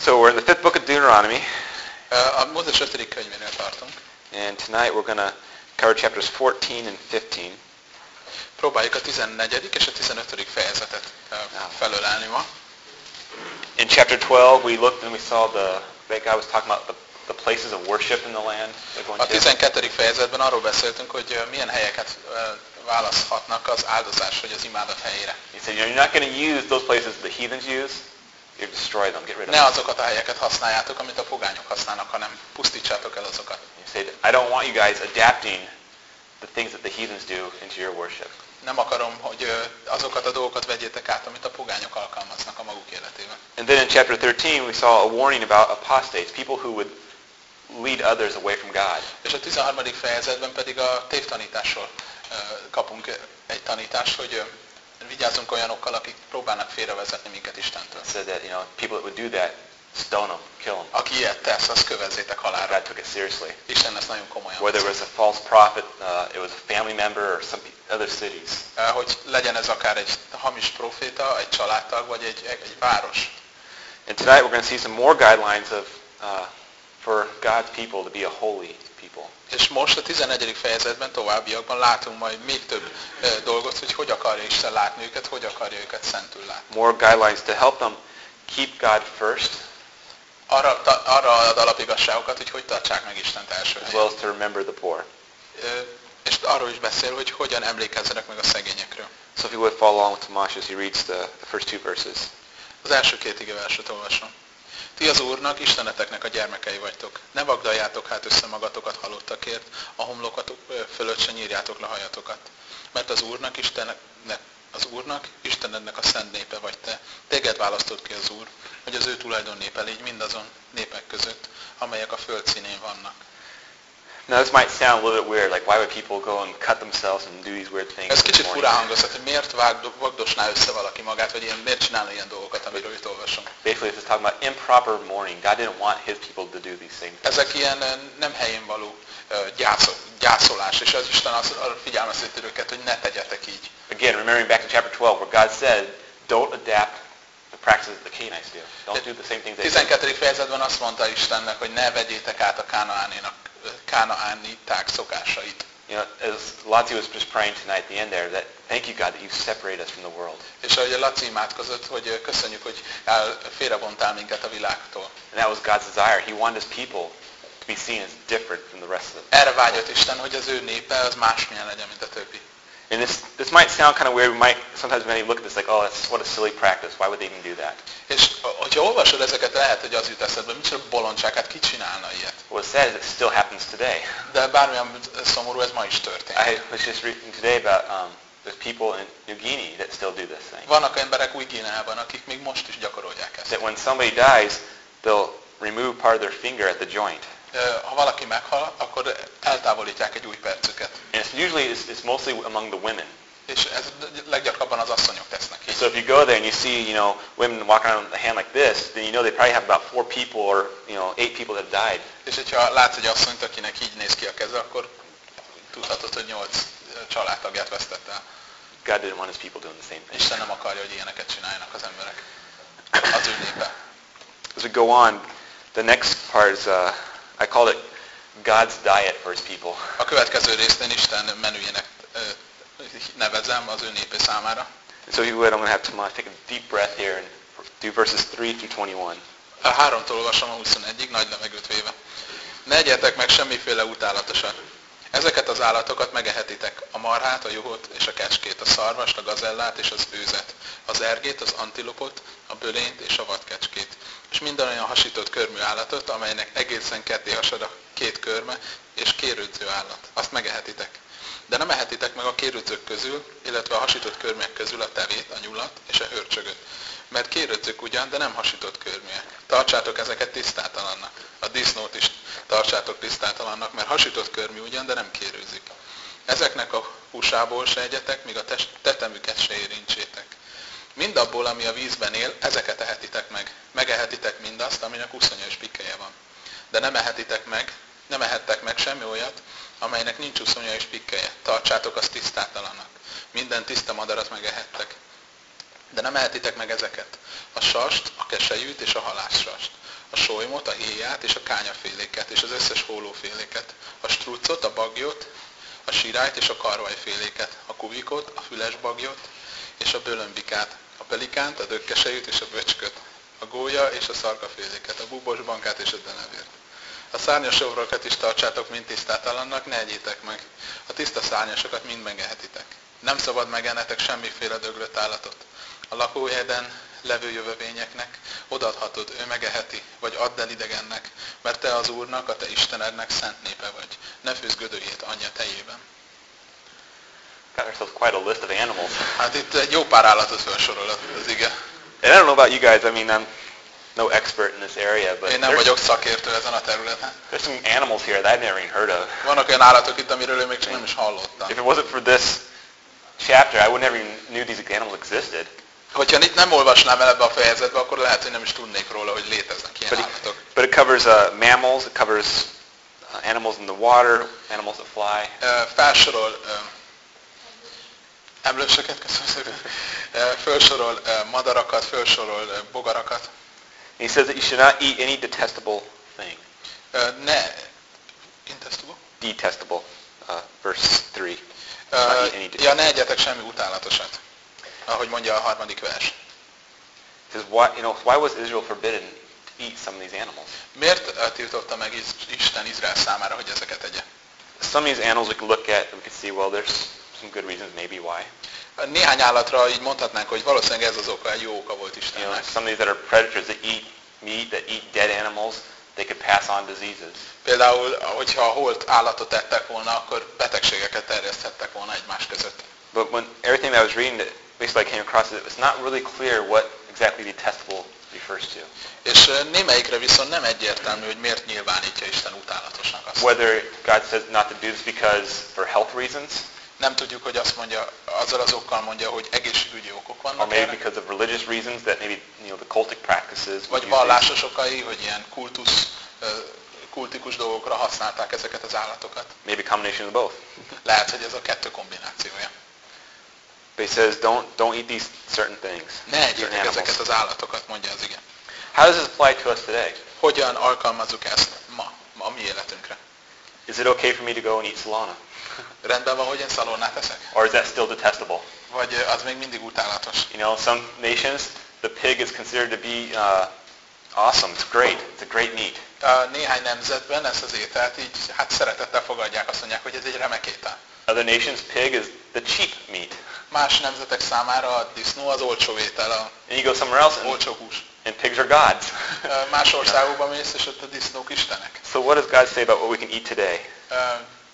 So we're in the fifth book of Deuteronomy, uh, A Mózes 5. könyvénél tartunk. and tonight we're going to cover chapters 14 and 15. Próbáljuk a 14. és a 15. fejezetet uh, ah. felölelni ma. In chapter 12, we looked and we saw the that God was talking about the, the places of worship in the land they're going A to. 12. fejezetben arról beszéltünk, hogy ö, milyen helyeket választhatnak az áldozás vagy az imádat helyére. He said, you're not going to use those places the heathens use. You destroy them, get rid of Ne them. azokat a helyeket használjátok, amit a pogányok használnak, hanem pusztítsátok el azokat. He said, I don't want you guys adapting the things that the heathens do into your worship. Nem akarom, hogy azokat a dolgokat vegyétek át, amit a pogányok alkalmaznak a maguk életében. And then in chapter 13, we saw a warning about apostates, people who would lead others away from God. És a 13. fejezetben pedig a tévtanításról kapunk egy tanítást, hogy vigyázzunk olyanokkal, akik próbálnak félrevezetni minket Istentől. Said that, you know, people that would do that, stone them, kill them. Aki ilyet tesz, azt kövezzétek halálra. God took it seriously. Isten ezt nagyon komolyan Whether it was a false prophet, uh, it was a family member, or some other cities. Ö, Hogy legyen ez akár egy hamis proféta, egy családtag, vagy egy, egy város. And tonight we're going to see some more guidelines of uh, for God's people to be a holy people. És most a 11. fejezetben továbbiakban látunk majd még több dolgot, hogy hogy akarja Isten látni őket, hogy akarja őket szentül látni. More guidelines to help them keep God first, Arra, ta, arra ad alapigasságokat, hogy hogy tartsák meg Istent első as helyen. well as to remember the poor. És arról is beszél, hogy hogyan emlékezzenek meg a szegényekről. So if you would follow along with Tomasz as he reads the, the first two verses. Az első két ige verset olvasom. Ti az Úrnak, Isteneteknek a gyermekei vagytok. Ne vagdaljátok hát össze magatokat halottakért, a homlokatok fölött se nyírjátok le hajatokat. Mert az Úrnak, Istennek, az Úrnak, Istenednek a szent népe vagy te. Téged választott ki az Úr, hogy az ő tulajdon népe légy mindazon népek között, amelyek a föld színén vannak. Now this might sound a little bit weird, like why would people go and cut themselves and do these weird things? Ez kicsit furán hangozhat, hogy miért vágdo- vagdosná össze valaki magát, vagy ilyen, miért csinálna ilyen dolgokat, amiről itt olvasom. Basically, this is talking about improper mourning. God didn't want His people to do these things. Ezek ilyen ö, nem helyén való ö, gyászol, gyászolás, és az Isten az, arra figyelmezteti őket, hogy ne tegyetek így. Again, remembering back to chapter 12, where God said, "Don't adapt practices the Canaanites do. Don't do the same things they do." 12. fejezetben azt mondta Istennek, hogy ne vegyétek át a kánaánénak, kánaániták szokásait. You know, as Lotzi was just praying tonight at the end there, that thank you God that you separate us from the world. És ahogy a Laci imádkozott, hogy köszönjük, hogy el, félrevontál minket a világtól. And that was God's desire. He wanted His people to be seen as different from the rest of them. Erre vágyott Isten, hogy az ő népe az másmilyen legyen, mint a többi. And this, this might sound kind of weird. We might sometimes you look at this like, oh, that's what a silly practice. Why would they even do that? És hogyha olvasod ezeket, lehet, hogy az jut eszedbe, micsoda bolondság, hát ki csinálna ilyet. Well, it says it still happens today. De bármilyen szomorú, ez ma is történik. I was just reading today about um, there's people in New Guinea that still do this thing. Vannak emberek új Guineában, akik még most is gyakorolják ezt. That when somebody dies, they'll remove part of their finger at the joint. Ö, Ha valaki meghal, akkor eltávolítják egy új percüket. And it's usually it's, it's mostly among the women. És ez leggyakrabban az asszonyok tesznek így. So if you go there and you see, you know, women walk around with a hand like this, then you know they probably have about four people or, you know, eight people that have died. És hogyha látsz egy asszonyt, akinek így néz ki a keze, akkor tudhatod, hogy nyolc családtagját vesztett el. God didn't want his people doing the same thing. Isten nem akarja, hogy ilyeneket csináljanak az emberek. Az ő népe. As we go on, the next part is, uh, I call it God's diet for his people. A következő részt én Isten menüjének nevezem az ő népe számára. So if you would, I'm going to have Tomas take a deep breath here and do verses 3 through 21. A háromtól olvasom a 21-ig, nagy levegőt véve. Ne egyetek meg semmiféle utálatosat. Ezeket az állatokat megehetitek, a marhát, a juhot és a kecskét, a szarvast, a gazellát és az őzet, az ergét, az antilopot, a bölényt és a vadkecskét, és minden olyan hasított körmű állatot, amelynek egészen ketté hasad a két körme, és kérődző állat. Azt megehetitek. De nem ehetitek meg a kérődzők közül, illetve a hasított körműek közül a tevét, a nyulat és a hörcsögöt. Mert kérődzők ugyan, de nem hasított körműek. Tartsátok ezeket tisztátalannak. A disznót is tartsátok tisztátalannak, mert hasított körmű ugyan, de nem kérőzik. Ezeknek a húsából se egyetek, míg a tetemüket se érintsétek. Mindabból, ami a vízben él, ezeket ehetitek meg. Megehetitek mindazt, aminek uszonya és pikkelye van. De nem ehetitek meg, nem ehettek meg semmi olyat, amelynek nincs uszonya és pikkelye. Tartsátok azt tisztátalannak. Minden tiszta madarat megehettek. De nem ehetitek meg ezeket. A sast, a keselyűt és a halászsast. majmot, a héját és a kányaféléket, és az összes hólóféléket, a struccot, a bagyot, a sirályt és a karvajféléket, a kuvikot, a fülesbagyot és a bölömbikát, a pelikánt, a dökkesejűt és a böcsköt, a gólya és a szarkaféléket, a bubosbankát és a denevért. A szárnyas ovrokat is tartsátok mind tisztátalannak, ne egyétek meg. A tiszta szárnyasokat mind megehetitek. Nem szabad megennetek semmiféle döglött állatot. A lakóhelyeden levő jövevényeknek odaadhatod, ő megeheti, vagy add el idegennek, mert te az Úrnak, a te Istenednek szent népe vagy. Ne főzz gödőjét anyja tejében. Got ourselves quite a list of animals. Hát itt egy jó pár állatot felsorol az ige. And I don't know about you guys. I mean, I'm no expert in this area, but Én nem vagyok szakértő ezen a területen. there's some animals here that I've never even heard of. Vannak olyan állatok itt, amiről én még csak nem is hallottam. If it wasn't for this chapter, I would never even knew these animals existed. Hogyha itt nem olvasnám el ebbe a fejezetbe, akkor lehet, hogy nem is tudnék róla, hogy léteznek ilyen But állatok. it, but it covers uh, mammals, it covers uh, animals in the water, animals that fly. Ö, Felsorol ö, emlősöket, köszönöm szépen. Ö, Felsorol ö, madarakat, felsorol ö, bogarakat. And he says that you should not eat any detestable thing. Ö, Ne, intestable? Detestable, uh, verse 3. Ö, Not eat any Ja, ne egyetek semmi utálatosat. Ahogy mondja a harmadik vers. Says, why, you know, why was Israel forbidden to eat some of these animals? Miért ö, tiltotta meg Isten Izrael számára, hogy ezeket tegye? Some of these animals we can look at and we can see, well, there's some good reasons maybe why. Néhány állatra így mondhatnánk, hogy valószínűleg ez az oka, egy jó oka volt You know, Istennek. some of these that are predators that eat meat, that eat dead animals, they could pass on diseases. Például, hogyha a holt állatot ettek volna, akkor betegségeket terjeszthettek volna egymás között. But when everything that I was reading, basically I came across it, it's not really clear what exactly detestable refers to. És némelyikre viszont nem egyértelmű, hogy miért nyilvánítja Isten utálatosnak azt. Whether God says not to do this because for health reasons, Nem tudjuk, hogy azt mondja, azzal az okkal mondja, hogy egészségügyi okok or vannak maybe erre, because of religious reasons that maybe you know the cultic practices. vagy vallásos okai, hogy ilyen kultusz, kultikus dolgokra használták ezeket az állatokat. Maybe combination of both. Lehet, hogy ez a kettő kombinációja. But he says don't don't eat these certain things. Ne egyétek ezeket az állatokat, mondja az igen. How does this apply to us today? Hogyan alkalmazzuk ezt ma, ma a mi életünkre? Is it okay for me to go and eat salana? Rendben van, hogy én szalonnát eszek? Or is that still detestable? Vagy az még mindig utálatos? You know, some nations, the pig is considered to be uh, awesome. It's great. It's a great meat. Ö, Néhány nemzetben ezt az ételt így hát szeretettel fogadják, azt mondják, hogy ez egy remek étel. Other nations, pig is the cheap meat. Más nemzetek számára a disznó az olcsó étel, a And you go somewhere else, and, olcsó hús. and pigs are gods. Más országokban mész, és ott a disznók istenek. So what does God say about what we can eat today? Ö,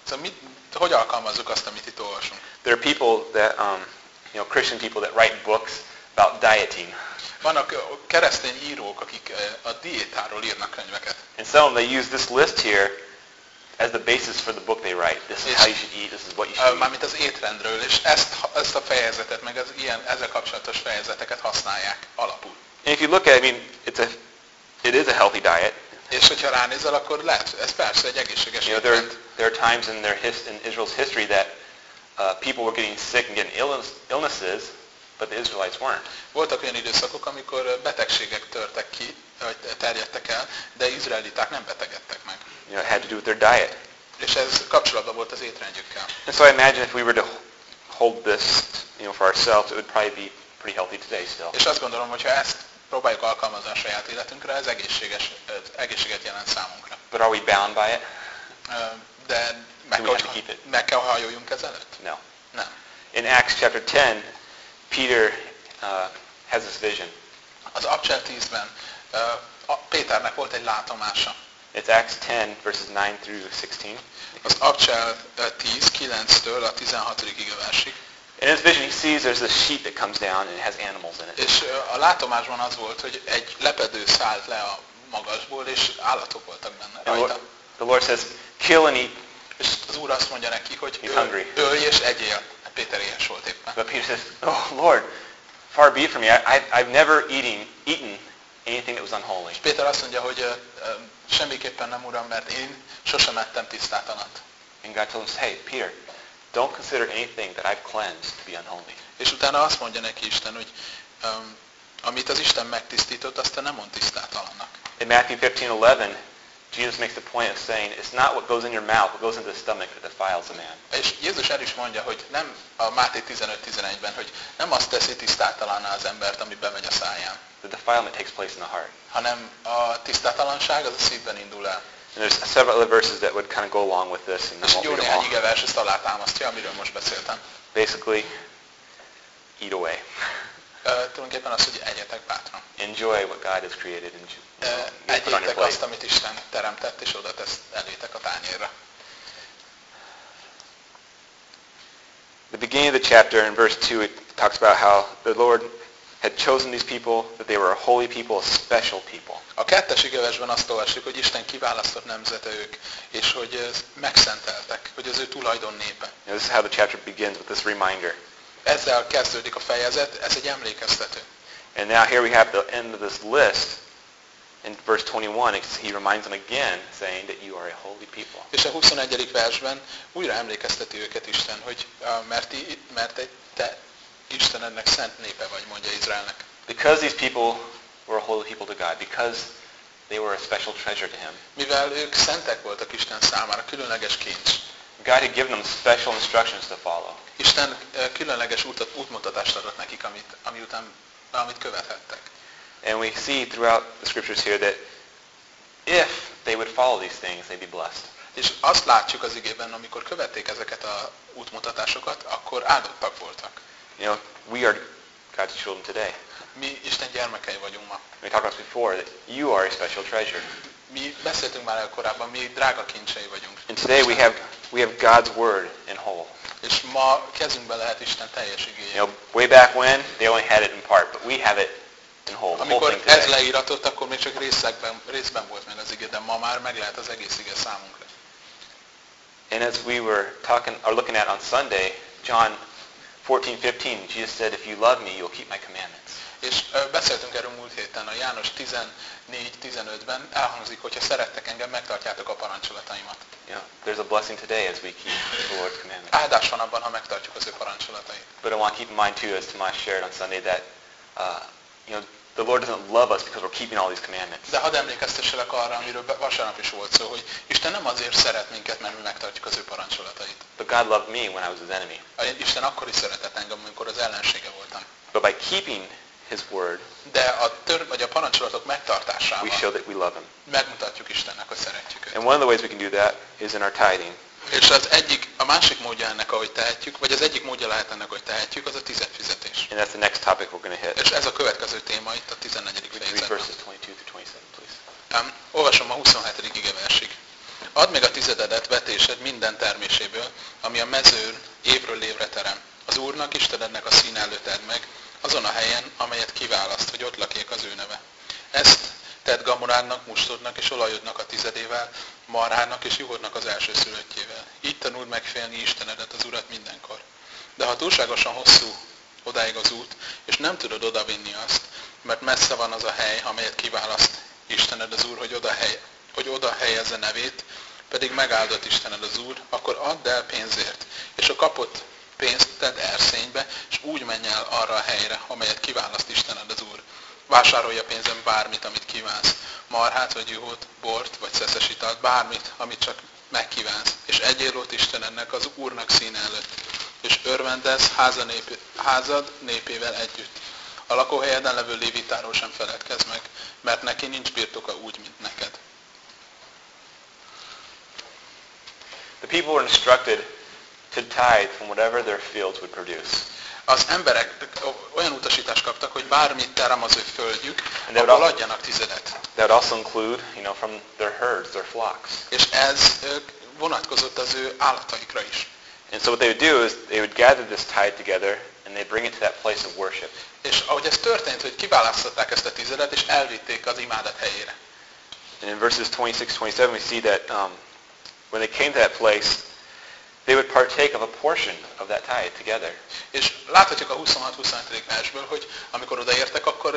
Szóval mit, hogy alkalmazzuk azt, amit itt olvasunk? There are people that, um, you know, Christian people that write books about dieting. Vannak keresztény írók, akik a diétáról írnak könyveket. And some they use this list here as the basis for the book they write. This is how you should eat. This is what you Ö, should eat. Mármint az étrendről, és ezt, ezt a fejezetet, meg az ilyen, ezzel kapcsolatos fejezeteket használják alapul. And if you look at it, I mean, it's a, it is a healthy diet. És hogyha ránézel, akkor lehet, ez persze egy egészséges You know, there, étrend. there are times in their his, in Israel's history that uh, people were getting sick and getting illness, illnesses, but the Israelites weren't. Voltak olyan időszakok, amikor betegségek törtek ki, vagy terjedtek el, de izraeliták nem betegedtek meg. You know, it had to do with their diet. És ez kapcsolatban volt az étrendjükkel. And so I imagine if we were to hold this, you know, for ourselves, it would probably be pretty healthy today still. És azt gondolom, hogy ha ezt próbáljuk alkalmazni a saját életünkre, ez egészséges, egészséget jelent számunkra. But are we bound by it? De meg Do we kell, have to keep it? meg kell hajoljunk ezelőtt? No. Nem. In Acts chapter 10, Peter uh, has this vision. Az Abcsel 10-ben ö, a- Péternek volt egy látomása. It's Acts 10, verses 9 through 16. Az Abcsel ö, 10, 9-től a 16. versig. In his vision, he sees there's this sheet that comes down and it has animals in it. És ö, a látomásban az volt, hogy egy lepedő szállt le a magasból, és állatok voltak benne And rajta. Lord, the Lord says, kill and eat. És az Úr azt mondja neki, hogy öl- ölj és egyél. Péter éhes volt éppen. But Peter says, oh, Lord, far be it from me. I, I've never eating, eaten anything that was unholy. És Péter azt mondja, hogy semmiképpen nem uram, mert én sosem ettem tisztátalant. And God tells him, hey, Peter, don't consider anything that I've cleansed to be unholy. És utána azt mondja neki Isten, hogy um, amit az Isten megtisztított, azt te nem mond tisztátalannak. In Matthew 15:11, Jesus makes the point of saying, it's not what goes in your mouth, what goes into the stomach that defiles a man. És Jézus el is mondja, hogy nem a Máté 15-11-ben, hogy nem azt teszi tisztátalanná az embert, ami bemegy a száján, The defilement takes place in the heart. hanem a tisztátalanság az a szívben indul el. And there's several other verses that would kind of go along with this, and És jó néhány all. igevers ezt alátámasztja, amiről most beszéltem. Basically, eat away. Tulajdonképpen az, hogy egyetek bátran. Enjoy what God has created and you know, Egyétek azt, amit Isten teremtett, és oda tesz elétek a tányérra. The beginning of the chapter in verse 2, it talks about how the Lord had chosen these people, that they were a holy people, a special people. A kettes igevesben azt olvassuk, hogy Isten kiválasztott nemzete ők, és hogy megszenteltek, hogy az ő tulajdon népe. Know, this is how the chapter begins with this reminder. Ezzel kezdődik a fejezet, ez egy emlékeztető. And now here we have the end of this list. In verse 21, it's- he reminds them again, saying that you are a holy people. És a 21. versben újra emlékezteti őket Isten, hogy uh, mert, ti, mert egy, te Isten ennek szent népe vagy, mondja Izraelnek. Because these people were a holy people to God, because they were a special treasure to him, Mivel ők szentek voltak Isten számára, különleges kincs. God had given them special instructions to follow. Isten különleges útat, útmutatást adott nekik, amit, ami után, amit követhettek. And we see throughout the scriptures here that if they would follow these things, they'd be blessed. És azt látjuk az igében, amikor követték ezeket a útmutatásokat, akkor áldottak voltak. You know, we are God's children today. Mi Isten gyermekei vagyunk ma. We talked about before that you are a special treasure. Mi beszéltünk már korábban, mi drága kincsei vagyunk. And today we have we have God's word in whole. És ma kezünkbe lehet Isten teljes igéje. You know, way back when they only had it in part, but we have it in whole. The whole Amikor thing ez today. leíratott, akkor még csak részekben, részben volt meg az ige, de ma már meg lehet az egész ige számunkra. And as we were talking or looking at on Sunday, John 14:15, Jesus said, "If you love me, you'll keep my commandments." És beszéltünk erről múlt héten, a János 14-15-ben elhangzik, hogyha szerettek engem, megtartjátok a parancsolataimat. Know, there's a blessing today as we keep the Lord's commandments. Áldás van abban, ha megtartjuk az ő parancsolatait. But I want to keep in mind too, as Tomas shared on Sunday, that uh, you know the Lord doesn't love us because we're keeping all these commandments. De hadd emlékeztesselek arra, amiről vasárnap is volt szó, hogy Isten nem azért szeret minket, mert mi megtartjuk az ő parancsolatait. But God loved me when I was His enemy. Isten akkor is szeretett engem, amikor az ellensége voltam. But by keeping His word, De a tör, vagy a parancsolatok we megtartásával show that we love Him. megmutatjuk Istennek, hogy szeretjük őt. And one of the ways we can do that is in our tithing. És az egyik, a másik módja ennek, ahogy tehetjük, vagy az egyik módja lehet ennek, hogy tehetjük, az a tizetfizetés. And that's the next topic we're going to hit. És ez a következő téma itt a 14. Read fejezetben. verses 22 through 27, please. Um, olvasom a 27. igeversig. Add még a tizededet vetésed minden terméséből, ami a mezőn évről évre terem. Az Úrnak, Istenednek a szín előtt edd meg, azon a helyen, amelyet kiválaszt, hogy ott lakjék az ő neve. Ezt tedd gamorádnak, mustodnak és olajodnak a tizedével, marhának és juhodnak az elsőszülöttjével. Így tanuld meg félni Istenedet, az Urat mindenkor. De ha túlságosan hosszú odáig az út, és nem tudod odavinni azt, mert messze van az a hely, amelyet kiválaszt Istened az Úr, hogy oda, hely, hogy oda helyezze nevét, pedig megáldott Istened az Úr, akkor add el pénzért, és a kapott pénzt tedd erszénybe, és úgy menj el arra a helyre, amelyet kiválaszt Istened az Úr. Vásárolja pénzem bármit, amit kívánsz. Marhát, vagy juhot, bort, vagy szeszes italt, bármit, amit csak megkívánsz. És egyél ott Istenednek az Úrnak színe előtt. És örvendez háza nép, házad népével együtt. A lakóhelyeden levő lévitáról sem feledkezz meg, mert neki nincs birtoka úgy, mint neked. The people were instructed to tithe from whatever their fields would produce. Az emberek olyan utasítást kaptak, hogy bármit terem az ő földjük, abból adjanak tizedet. That would also include, you know, from their herds, their flocks. És ez vonatkozott az ő állataikra is. And so what they would do is they would gather this tithe together and they'd bring it to that place of worship. És ahogy ez történt, hogy kiválasztották ezt a tizedet, és elvitték az imádat helyére. And in verses 26-27 we see that um, when they came to that place, they would partake of a portion of that tithe together. És láthatjuk a 26-25. versből, hogy amikor odaértek, akkor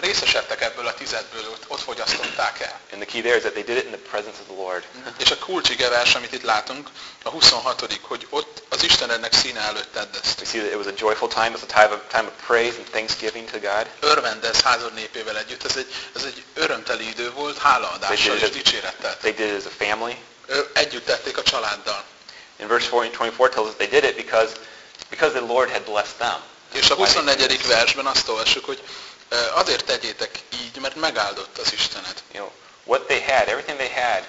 részesedtek ebből a tizedből, ott, ott fogyasztották el. And the key there is that they did it in the presence of the Lord. És a kulcsige vers, amit itt látunk, a 26 hogy ott az Istenednek színe előtt tedd ezt. We see that it was a joyful time. It was a time of, time of praise and thanksgiving to God. Örvendez házad népével együtt. Ez egy, ez egy örömteli idő volt, hálaadással és dicsérettel. They did it as a family. Együtt tették a családdal. In verse 24 tells us they did it because, because the Lord had blessed them. És a Why they did 24. this. versben azt olvassuk, hogy azért tegyétek így, mert megáldott az Istened. You know, what they had, everything they had,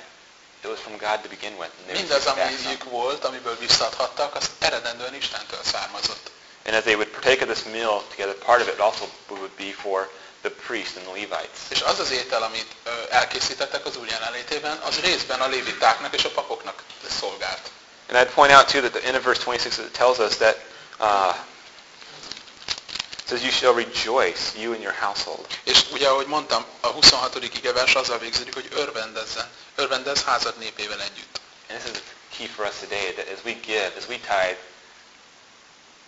it was from God to begin with. Mindaz, amiük volt, amiből visszadhattak, az eredendően Istentől származott. And as they would partake of this meal together, part of it also would be for the priests and the Levites. És az az étel, amit elkészítettek az úr jelenlétében, az részben a lévitáknak és a papoknak szolgált. And I'd point out too that the end of verse 26 it tells us that uh, says you shall rejoice, you and your household. És ugye, ahogy mondtam, a 26. igevers azzal végződik, hogy örvendezzen. Örvendez házad népével együtt. And this is key for us today that as we give, as we tithe,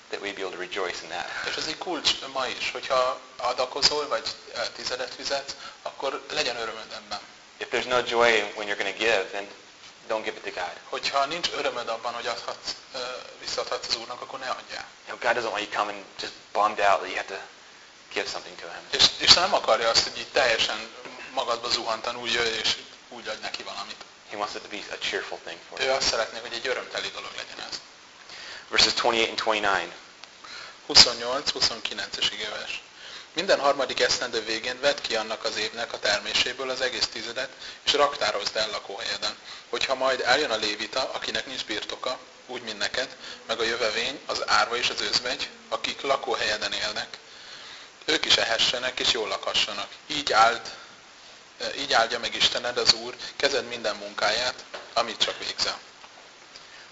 that we be able to rejoice in that. És ez egy kulcs ma is, hogyha adakozol, vagy ö, tizedet fizetsz, akkor legyen örömöd ebben. If there's no joy when you're going to give, then don't give it to God. Hogyha nincs örömöd abban, hogy adhatsz, ö, visszaadhatsz az Úrnak, akkor ne adjál. You know, God doesn't want you coming just bummed out that you have to give something to Him. És Isten nem akarja azt, hogy így teljesen magadba zuhantan úgy jöjj, és úgy adj neki valamit. He wants it to be a cheerful thing for Ő you. azt szeretné, hogy egy örömteli dolog legyen ez. Verses 28 and 29. 28-29-es igéves. Minden harmadik esztendő végén vedd ki annak az évnek a terméséből az egész tizedet, és raktározd el lakóhelyeden. Hogyha majd eljön a lévita, akinek nincs birtoka, úgy, mint neked, meg a jövevény, az árva és az özvegy, akik lakóhelyeden élnek, ők is ehessenek és jól lakhassanak. Így áld, így áldja meg Istened az Úr, kezed minden munkáját, amit csak végzel.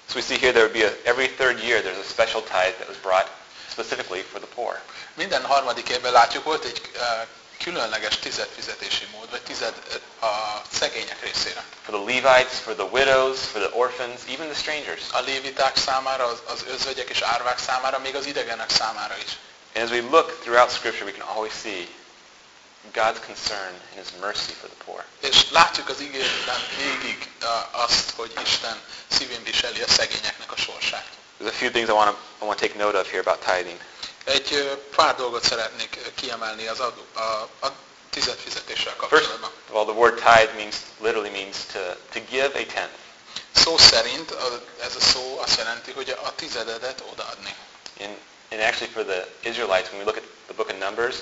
So we see here there would be a, every third year there's a special tithe that was brought specifically for the poor. Minden harmadik évben látjuk, volt egy eh, különleges tizedfizetési mód, vagy tized eh, a szegények részére. For the Levites, for the widows, for the orphans, even the strangers. A léviták számára, az, az özvegyek és árvák számára, még az idegenek számára is. And as we look throughout Scripture, we can always see God's concern and His mercy for the poor. És látjuk az ígéretben végig eh, azt, hogy Isten szívén viseli a szegényeknek a sorsát. There's a few things I want to I want to take note of here about tithing. Egy pár dolgot szeretnék kiemelni az adó, a, a tizedfizetéssel First kapcsolatban. of all, the word tithe means literally means to, to give a tenth. Szó szerint a- ez a szó azt jelenti, hogy a tizededet odaadni. And, and actually for the Israelites, when we look at the book of Numbers,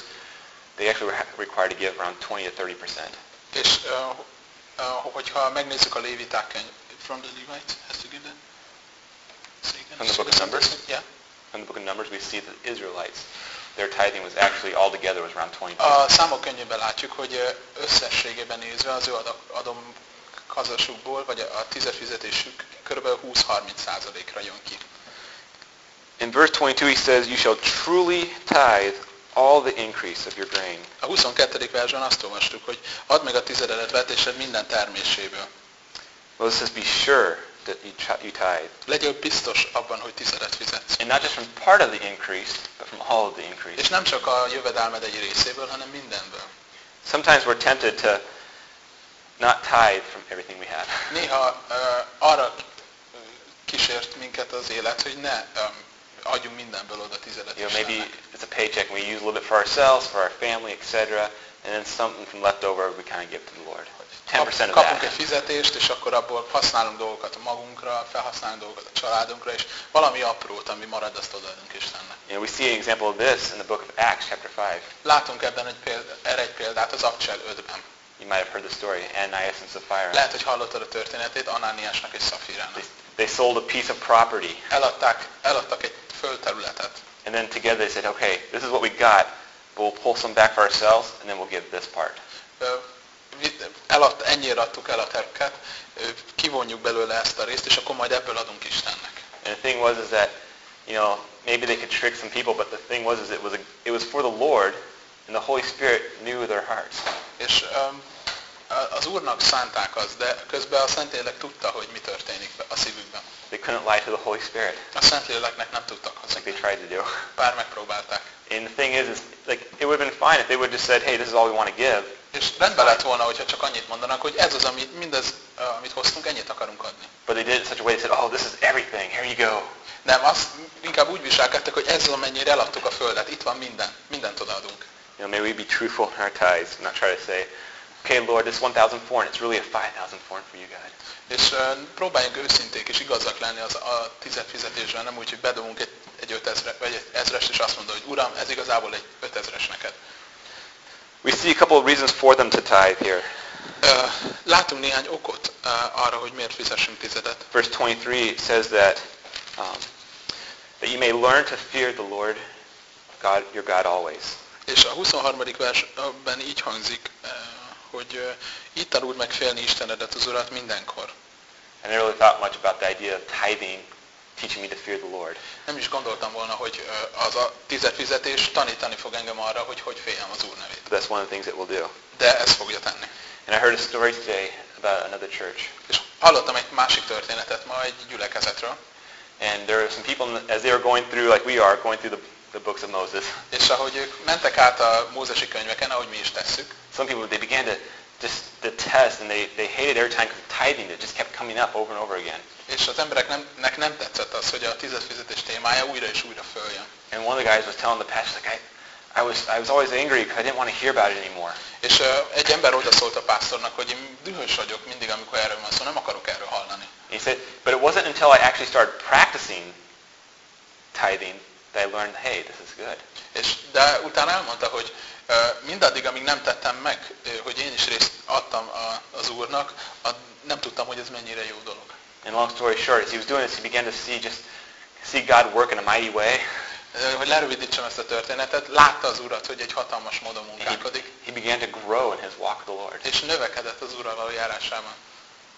they actually were required to give around 20 to 30 percent. És uh, uh, hogyha megnézzük a léviták from the Levites, has to give that? From the book of Numbers? Yeah. In the book of Numbers, we see that the Israelites, their tithing was actually altogether was around 20 A számok könyvében látjuk, hogy összességében nézve az ő adak- adomkazasukból, vagy a a tizefizetésük kb. 20-30 százalékra jön ki. In verse 22, he says, You shall truly tithe all the increase of your grain. A 22. versben azt olvastuk, hogy add meg a tizededet vetésed minden terméséből. Well, it says, Be sure that you, tithe. Legyél biztos abban, hogy tizedet fizetsz. And not just from part of the increase, but from all of the increase. És nem csak a jövedelmed egy részéből, hanem mindenből. Sometimes we're tempted to not tithe from everything we have. Néha uh, arra kísért minket az élet, hogy ne um, adjunk mindenből oda tizedet You know, maybe it's a paycheck and we use a little bit for ourselves, for our family, etc. And then something from left over we kind of give to the Lord. 10% Kap, of kapunk egy fizetést, és akkor abból használunk dolgokat magunkra, felhasználunk dolgokat a családunkra, és valami aprót, ami marad, azt odaadunk Istennek. You know, we see an example of this in the book of Acts, chapter 5. Látunk ebben egy példát, erre egy példát az Abcsel 5-ben. You might have heard the story, Ananias and Sapphira. Lehet, hogy hallottad a történetét Anániásnak és They, Szafirának. they sold a piece of property, Eladták, eladtak egy földterületet, and then together they said, okay, this is what we got, but we'll pull some back for ourselves, and then we'll give this part. Ö, eladt, ennyire adtuk el a terüket, ö, kivonjuk belőle ezt a részt, és akkor majd ebből adunk Istennek. And the thing was is that, you know, maybe they could trick some people, but the thing was is it was a, it was for the Lord, and the Holy Spirit knew their hearts. És a- az az Úrnak szánták azt, de közben a Szentlélek tudta, hogy mi történik a szívükben. They couldn't lie to the Holy Spirit A Szentléleknek nem tudtak like they tried to do. Bár megpróbálták. And the thing is, is like it would have been fine if they would have just said, hey, this is all we want to give. És rendben lett volna, hogyha csak annyit mondanak, hogy ez az, ami, mindez, amit hoztunk, ennyit akarunk adni. But they did it in such a way they said, oh, this is everything. Here you go. Nem, azt inkább úgy viselkedtek, hogy ez az, amennyire eladtuk a földet, itt van minden, mindent odaadunk. You know, may we be truthful in our tithes, not try to say, okay, Lord, this 1,000 forint, it's really a 5,000 forint for you guys. És uh, próbáljunk őszinték és igazak lenni az, a tized fizetésben, nem úgy, hogy bedobunk egy, egy ötezre, vagy egy ezrest, és azt mondod, hogy Uram, ez igazából egy ötezres neked. We see a couple of reasons for them to tithe here. Uh, látunk néhány okot uh, arra, hogy miért fizessünk tizedet. Verse 23 says that, um, that you may learn to fear the Lord God, your God always. És a 23. versben így hangzik, uh, hogy így tanuld meg félni Istenedet, az Urat mindenkor. I never really thought much about the idea of tithing teaching me to fear the Lord. Nem is gondoltam volna, hogy az a tized fizetés tanítani fog engem arra, hogy hogy féljem az Úr nevét. That's one of the things it will do. De ezt fogja tenni. And I heard a story today about another church. És hallottam egy másik történetet ma egy gyülekezetről, And there were some people, as they were going through, like we are, going through the, the books of Moses, és ahogy ők mentek át a mózesi könyveken, ahogy mi is tesszük, some people, they began to just detest and they, they hated every time because tithing, it just kept coming up over and over again. És az embereknek nem tetszett az, hogy a tízes fizetés témája újra és újra följön. And one of the guys was telling the pastor, like, I, I was, I was always angry because I didn't want to hear about it anymore. És uh, egy ember odaszólt a pásztornak, hogy én dühös vagyok mindig, amikor erről van szó, nem akarok erről hallani. He said, but it wasn't until I actually started practicing tithing that I learned, hey, this is good. És, de utána elmondta, hogy uh, mindaddig, amíg nem tettem meg, hogy én is részt adtam a, az Úrnak, a, nem tudtam, hogy ez mennyire jó dolog. And long story short, as he was doing this, he began to see just see God work in a mighty way. Hogy lerövidítsem ezt a történetet, látta az Urat, hogy egy hatalmas módon He, munkálkodik, he began to grow in his walk with the Lord. és növekedett az Úrral való járásában.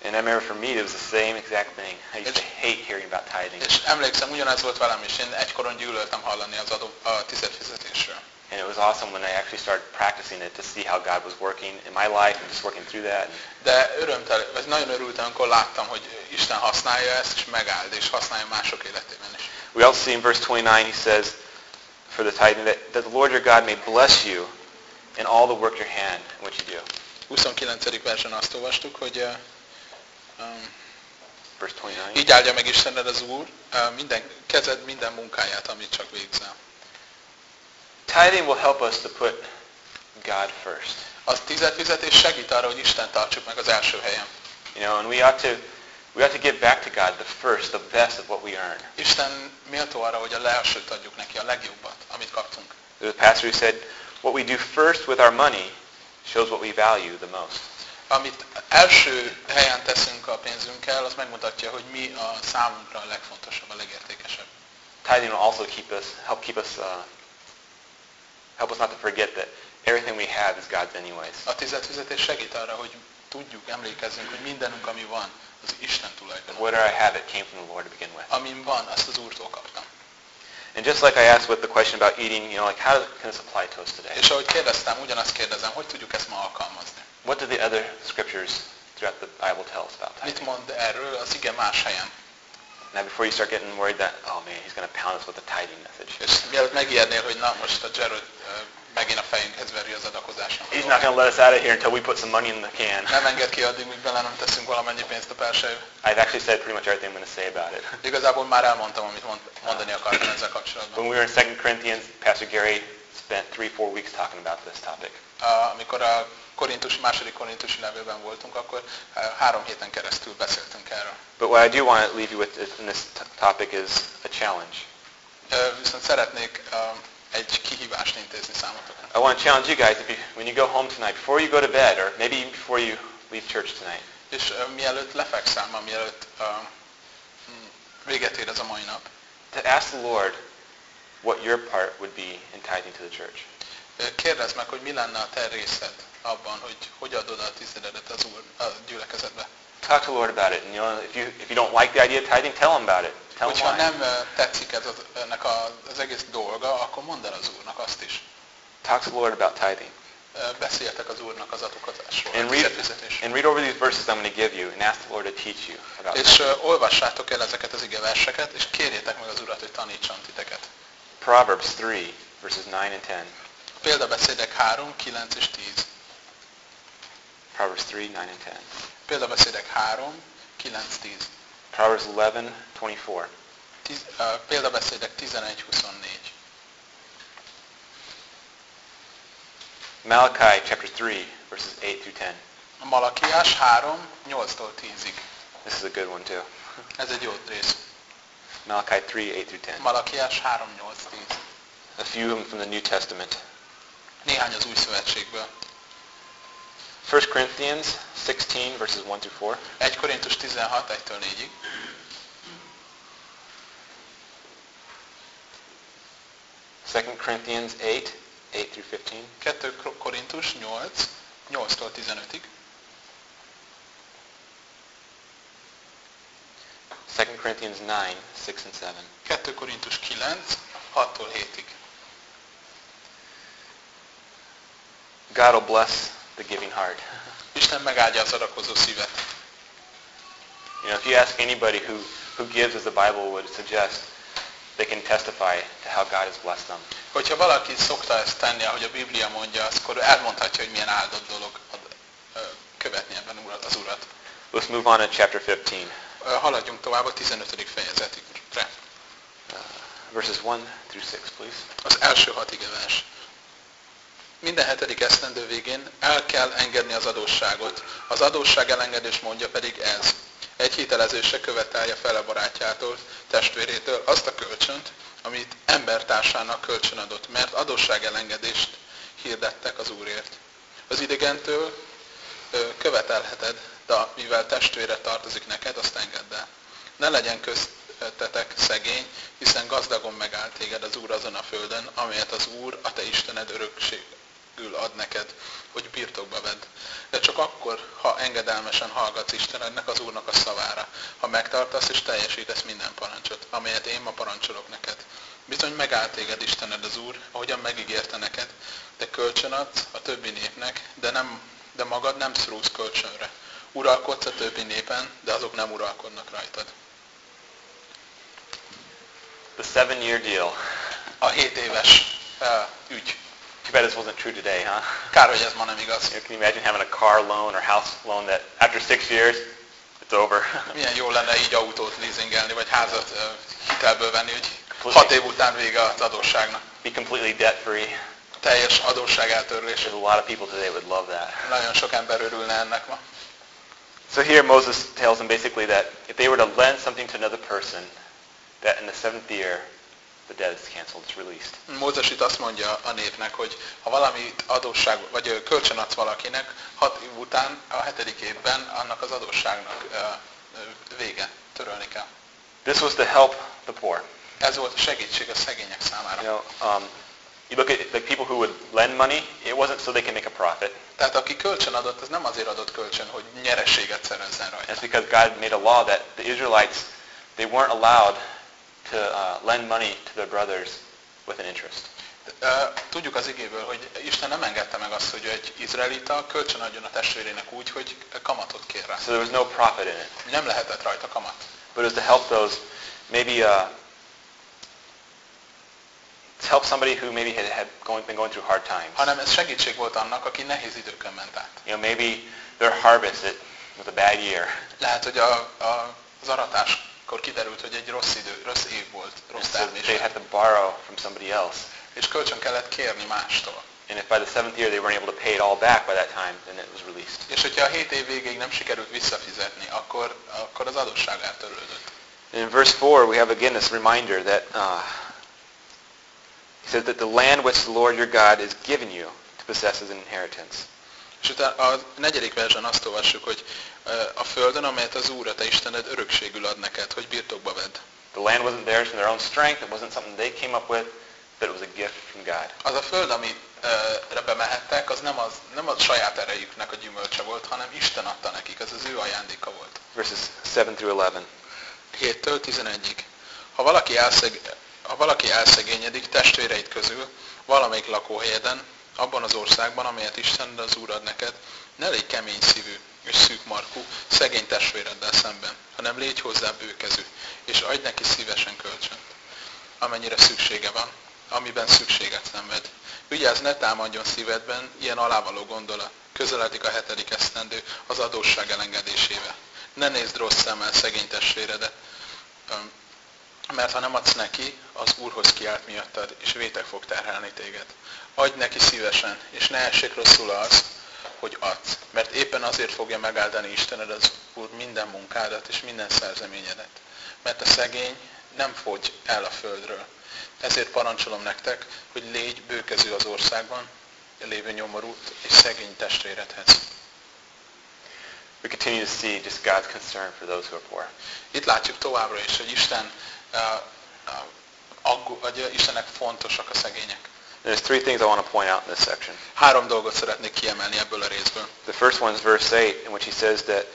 And I remember for me, it was the same exact thing. I used to hate hearing about tithing. És emlékszem, ugyanez volt velem is, én egykoron gyűlöltem hallani az adó, a tizedfizetésről. And it was awesome when I actually started practicing it to see how God was working in my life and just working through that. De örömtel, vagy nagyon örültem, amikor láttam, hogy Isten használja ezt, és megáld, és használja mások életében is. We also see in verse 29, he says, for the tithing, that, that the Lord your God may bless you in all the work your hand, in which you do. 29. versen azt olvastuk, hogy uh, um, Verse 29. így áldja meg Istened az Úr, uh, minden, kezed minden munkáját, amit csak végzel. Tithing will help us to put God first. Az tizedfizetés segít arra, hogy Isten tartsuk meg az első helyen. You know, and we ought to we ought to give back to God the first, the best of what we earn. Isten méltó arra, hogy a leelsőt adjuk neki, a legjobbat, amit kaptunk. A pastor who said, what we do first with our money shows what we value the most. Amit első helyen teszünk a pénzünkkel, az megmutatja, hogy mi a számunkra a legfontosabb, a legértékesebb. Tithing will also keep us, help keep us, uh, help us not to forget that everything we have is God's anyways. A tizedfizetés segít arra, hogy tudjuk, emlékezzünk, hogy mindenünk, ami van, az Isten tulajdon. Whatever I have, it came from the Lord to begin with. Amin van, azt az Úrtól kaptam. And just like I asked with the question about eating, you know, like how can this apply to us today? És ahogy kérdeztem, ugyanazt kérdezem, hogy tudjuk ezt ma alkalmazni. What do the other scriptures throughout the Bible tell us about Mit tithing? mond erről az ige más helyen? Now, before you start getting worried that, oh man, he's going to pound us with a tithing message. És mielőtt megijednél, hogy na most a Jared megint a fejünkhez veri az adakozáson. He's not going to let us out of here until we put some money in the can. Nem enged ki addig, míg bele nem teszünk valamennyi pénzt a persejbe. I've actually said pretty much everything I'm going to say about it. Igazából már elmondtam, amit mondani akartam ezzel kapcsolatban. When we were in 2 Corinthians, Pastor Gary spent three, four weeks talking about this topic. Amikor a korintus, második korintusi levélben voltunk, akkor ö, három héten keresztül beszéltünk erről. But what I do want to leave you with in this topic is a challenge. Ö, Viszont szeretnék ö, egy kihívást intézni számotokra. I want to challenge you guys, if you, when you go home tonight, before you go to bed, or maybe even before you leave church tonight, És mielőtt lefekszem, ma mielőtt ö, mm, véget ér ez a mai nap, to ask the Lord what your part would be in tithing to the church. Kérdezd meg, hogy mi lenne a te részed abban, hogy hogy adod a tizededet az Úr a gyülekezetbe. Talk to the Lord about it. And you know, if you if you don't like the idea of tithing, tell him about it. Tell him Hogyha why. nem tetszik ez az, ennek az egész dolga, akkor mondd el az Úrnak azt is. Talk to the Lord about tithing. beszéltek az Úrnak az adókozásról, And read, and read over these verses I'm going to give you and ask the Lord to teach you about És ö, olvassátok el ezeket az igeverseket, és kérjétek meg az Urat, hogy tanítson titeket. Proverbs 3, verses 9 and 10. Példabeszédek 3, 9 és 10. Proverbs 3, 9 and 10. Példabeszédek 3, 9, 10. Proverbs 11, 24. Tiz, ö, példabeszédek 11, 24. Malachi chapter 3, verses 8 through 10. A Malakiás 3, 8-tól 10-ig. This is a good one too. Ez egy jó rész. Malachi 3, 8 through 10. Malakiás 3, 8, 10. A few of them from the New Testament. Néhány az új szövetségből. 1 Corinthians 16, verses 1 through 4. 1 Korintus 16, 1-től 4-ig. 2 Corinthians 8, 8 through 15. 2 Korintus 8, 8-tól 15-ig. 2 Corinthians 9, 6 and 7. 2 Korintus 9, 6-tól 7-ig. God will bless the giving heart. Isten megáldja az adakozó szívet. You know, if you ask anybody who, who gives as the Bible would suggest, they can testify to how God has blessed them. Hogyha valaki szokta ezt tenni, ahogy a Biblia mondja, akkor elmondhatja, hogy milyen áldott dolog követni ebben az Urat. Let's move on to chapter 15, Ö, Haladjunk tovább a 15. fejezetigre. verses 1 through 6, please. Az első hat igevers. Minden hetedik esztendő végén el kell engedni az adósságot. Az adósság elengedés mondja pedig ez. Egy hitelező se követelje fel a barátjától, testvérétől azt a kölcsönt, amit embertársának kölcsön adott, mert adósság elengedést hirdettek az Úrért. Az idegentől követelheted, de mivel testvére tartozik neked, azt engedd el. Ne legyen köztetek szegény, hiszen gazdagon megáll téged az Úr azon a földön, amelyet az Úr, a te Istened örökségül ad neked, hogy birtokba vedd. De csak akkor, ha engedelmesen hallgatsz Istenednek, az Úrnak a szavára, ha megtartasz és teljesítesz minden parancsot, amelyet én ma parancsolok neked. Bizony megáll téged Istened az Úr, ahogyan megígérte neked, de kölcsönadsz a többi népnek, de, nem, de magad nem szorulsz kölcsönre. Uralkodsz a többi népen, de azok nem uralkodnak rajtad. The seven-year deal. A 7 éves uh, ügy. Too bad this wasn't true today, huh? Kár, hogy ez ma nem. You know, can you imagine having a car loan or house loan that after six years, it's over? Milyen jó lenne így autót leasingelni, vagy házat uh, hitelből venni, hogy hat év után vége az adósságnak. Be completely debt-free. Teljes adósság eltörlés. There's a lot of people today would love that. Nagyon sok ember örülne ennek ma. So here Moses tells them basically that if they were to lend something to another person, that in the seventh year, the debt is canceled, it's released. Mózes itt azt mondja a népnek, hogy ha valamit adósság, vagy kölcsön adsz valakinek, hat év után, a hetedik évben annak az adósságnak vége, törölni kell. This was to help the poor. Ez volt a segítség a szegények You számára. know, um, you look at the people who would lend money, it wasn't so they can make a profit. Tehát aki kölcsön adott, az nem azért adott kölcsön, hogy nyereséget szerezzen rajta. That's because God made a law that the Israelites, they weren't allowed to uh, lend money to their brothers with an interest. Ö, Tudjuk az igéből, hogy Isten nem engedte meg azt, hogy egy izraelita kölcsön adjon a testvérének úgy, hogy kamatot kér rá. So there was no profit in it. Nem lehetett rajta kamat. But it was to help those, maybe uh, to help somebody who maybe had, had going, been going through hard times. Hanem ez segítség volt annak, aki nehéz időkön ment át. You know, maybe their harvest it was a bad year. Lehet, hogy a, a, az aratáskor kiderült, hogy egy rossz idő, rossz év volt, rossz so termés. they had to borrow from somebody else. És kölcsön kellett kérni mástól. And if by the seventh year they weren't able to pay it all back by that time, then it was released. És hogyha a hét év végéig nem sikerült visszafizetni, akkor, akkor az adósság eltörlődött. And in verse 4, we have again this reminder that uh, he says that the land which the Lord your God is giving you to possess as an inheritance. És utána a negyedik versen azt olvassuk, hogy a földön, amelyet az Úr, a te Istened örökségül ad neked, hogy birtokba vedd. The land wasn't theirs from their own strength. It wasn't something they came up with, but it was a gift from God. Az a föld, amire bemehettek, az nem, az nem a saját erejüknek a gyümölcse volt, hanem Isten adta nekik, az az ő ajándéka volt. Verses 7 through 11. 7-től 11-ig. Ha valaki, elszeg, ha valaki elszegényedik testvéreit közül valamelyik lakóhelyeden, Abban az országban, amelyet Isten az Úr ad neked, ne légy kemény szívű és szűk markú, szegény testvéreddel szemben, hanem légy hozzá bőkezű, és adj neki szívesen kölcsönt, amennyire szüksége van, amiben szükséget szenved. Vigyázz, ne támadjon szívedben ilyen alávaló gondolat. Közeledik a hetedik esztendő az adósság elengedésével. Ne nézd rossz szemmel szegény testvéredet, mert ha nem adsz neki, az Úrhoz kiált miattad, és vétek fog terhelni téged. Adj neki szívesen, és ne essék rosszul az, hogy adsz. Mert éppen azért fogja megáldani Istened az Úr minden munkádat és minden szerzeményedet. Mert a szegény nem fogy el a földről. Ezért parancsolom nektek, hogy légy bőkező az országban, lévő nyomorút és szegény testvéredhez. We continue to see just God's concern for those who are poor. Itt látjuk továbbra is, hogy Isten, uh, uh, aggu, Istennek fontosak a szegények. There's three things I want to point out in this section. Három dolgot szeretnék kiemelni ebből a részből. The first one is verse 8, in which he says that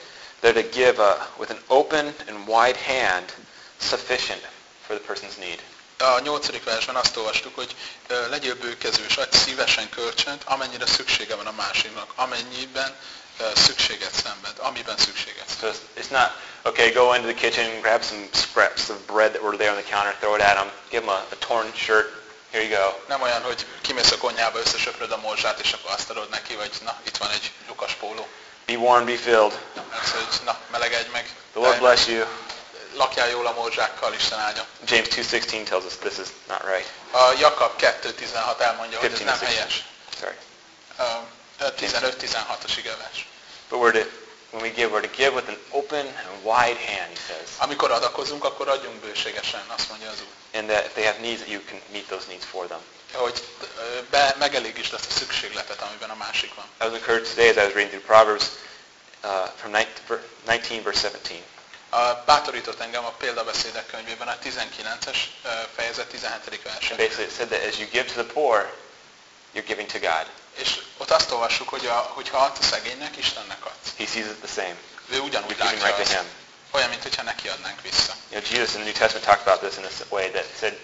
they're to give uh, with an open and wide hand sufficient for the person's need. A nyolcadik versben azt olvastuk, hogy uh, legyél bőkezős, adj szívesen kölcsönt, amennyire szüksége van a másiknak, amennyiben uh, szükséget szenved, amiben szükséget So szenved. it's, it's not, okay, go into the kitchen, grab some scraps of bread that were there on the counter, throw it at them, give them a, a torn shirt, here you go. Nem olyan, hogy kimész a konyhába, összesöpröd a morzsát, és akkor azt adod neki, vagy na, itt van egy lukas póló. Be warm, be filled. Azt, hogy na, melegedj meg. The Lord bless you. Lakjál jól a morzsákkal, Isten áldja. James 2.16 tells us this is not right. A Jakab 2.16 elmondja, hogy ez 15 nem to 16. helyes. Sorry. A 15-16-os igevers. But we're to, when we give, we're to give with an open and wide hand, he says. Amikor adakozunk, akkor adjunk bőségesen, azt mondja az Úr. And that if they have needs, that you can meet those needs for them. Hogy be, megelégítsd azt a szükségletet, amiben a másik van. I was encouraged today as I was reading through Proverbs uh, from 19, verse 17. A, bátorított engem a példabeszédek könyvében a 19-es ö, fejezet 17. And verse. basically it said that as you give to the poor, you're giving to God. És ott azt olvassuk, hogy a, hogyha adsz a szegénynek, Istennek adsz. He sees it the same. Ő ugyanúgy We're látja right to him. Olyan, mintha neki adnánk vissza. You know, Jesus in the New Testament talked about this in this way that said,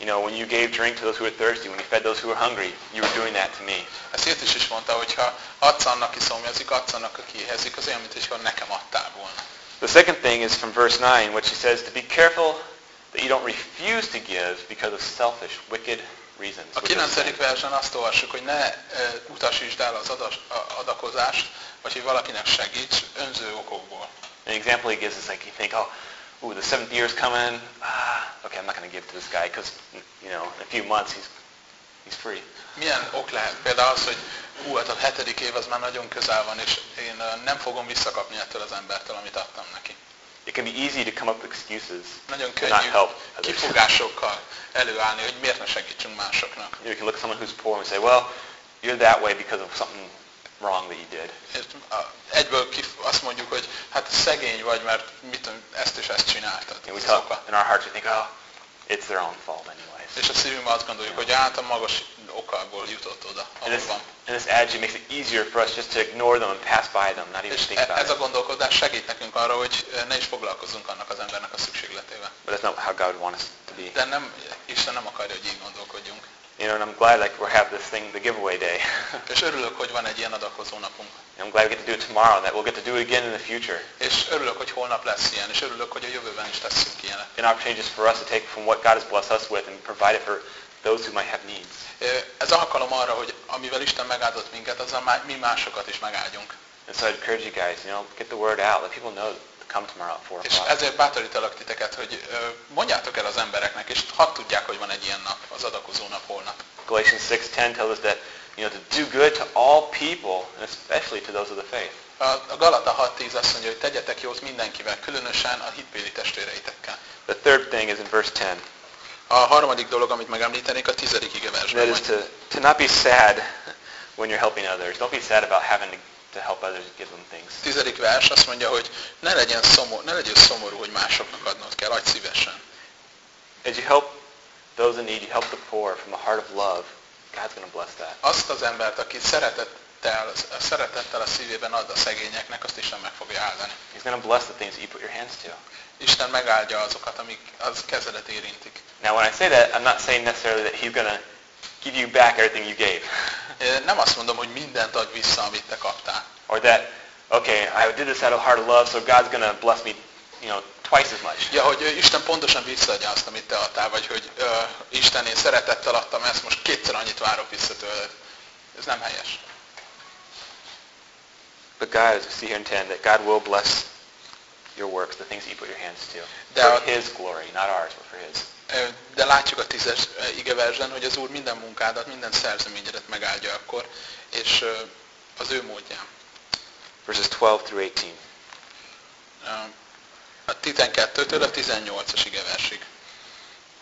you know, when you gave drink to those who were thirsty, when you fed those who were hungry, you were doing that to me. Ezt Jézus is mondta, hogy ha adsz annak, aki szomjazik, adsz annak, aki éhezik, az olyan, mintha nekem adtál volna. The second thing is from verse 9, which he says to be careful that you don't refuse to give because of selfish, wicked reasons. A which are 9. sin. versen azt olvassuk, hogy ne utasítsd el az adas, adakozást, vagy hogy valakinek segíts önző okokból. An example he gives is like you think, oh, ooh, the seventh year's coming. Ah, okay, I'm not going to give to this guy because, you know, in a few months he's he's free. Milyen ok lehet? Például az, hogy hú, hát a hetedik év az már nagyon közel van, és én nem fogom visszakapni ettől az embertől, amit adtam neki. It can be easy to come up with excuses Nagyon to not könnyű help others. kifogásokkal előállni, hogy miért ne segítsünk másoknak. You can look at someone who's poor and say, well, you're that way because of something wrong that you did. Egyből azt mondjuk, hogy hát szegény vagy, mert mit, ezt és ezt csináltad. And we talk, in our hearts we think, oh, it's their own fault anyways. És a szívünkben azt gondoljuk, hogy hát a magas okából jutott oda, And ahol this, van. and this attitude makes it easier for us just to ignore them and pass by them, not even És think e- about ez a it. gondolkodás segít nekünk arra, hogy ne is foglalkozzunk annak az embernek a szükségletével. But that's not how God would want us to be. De nem, Isten nem akarja, hogy így gondolkodjunk. You know, and I'm glad like we have this thing, the giveaway day. És örülök, hogy van egy ilyen adakozó napunk. And I'm glad we get to do it tomorrow and that we'll get to do it again in the future. És örülök, hogy holnap lesz ilyen, és örülök, hogy a jövőben is teszünk ilyenek. An opportunity just for us to take from what God has blessed us with and provide it for those who might have needs. Ez alkalom arra, hogy amivel Isten megáldott minket, azzal mi másokat is megáldjunk. And so I encourage you guys, you know, get the word out. Let people know come tomorrow at 4 És ezért bátorítalak titeket, hogy mondjátok el az embereknek, és hadd tudják, hogy van egy ilyen nap, az adakozó nap holnap. Galatians 6.10 tells us that, you know, to do good to all people, and especially to those of the faith. A Galata 6.10 azt mondja, hogy tegyetek jót mindenkivel, különösen a hitbéli testvéreitekkel. The third thing is in verse 10. A harmadik dolog, amit megemlítenék, a tizedik igeversben that is to, to not be sad when you're helping others. Don't be sad about having to, to help others give them things. Tizedik vers azt mondja, hogy ne, legyen szomor, ne legyél szomorú, hogy másoknak adnod kell, adj szívesen. As you help those in need, you help the poor from the heart of love, God's going to bless that. Azt az embert, aki szeretettel, szeretettel a szívében ad a szegényeknek, azt Isten meg fogja áldani. He's going to bless the things that you put your hands to. Isten megáldja azokat, amik az kezedet érintik. Now, when I say that, I'm not saying necessarily that He's going to give you back everything you gave. Nem azt mondom, hogy mindent adj vissza, amit te kaptál. Or that, okay, I did this out of heart of love, so God's going to bless me, you know, twice as much. Ja, hogy Isten pontosan visszaadja azt, amit te adtál, vagy hogy ö, Isten, én szeretettel adtam ezt, most kétszer annyit várok vissza tőled. Ez nem helyes. But God, as we see here in 10, that God will bless your works, the things that you put your hands to. De For a- His glory, not ours, but for His. De látjuk a tízes ö, igeversben, hogy az Úr minden munkádat, minden szerzeményedet megáldja akkor, és az ő módján. Verses 12 through 18. Ö, A 12-től a 18-as igeversig.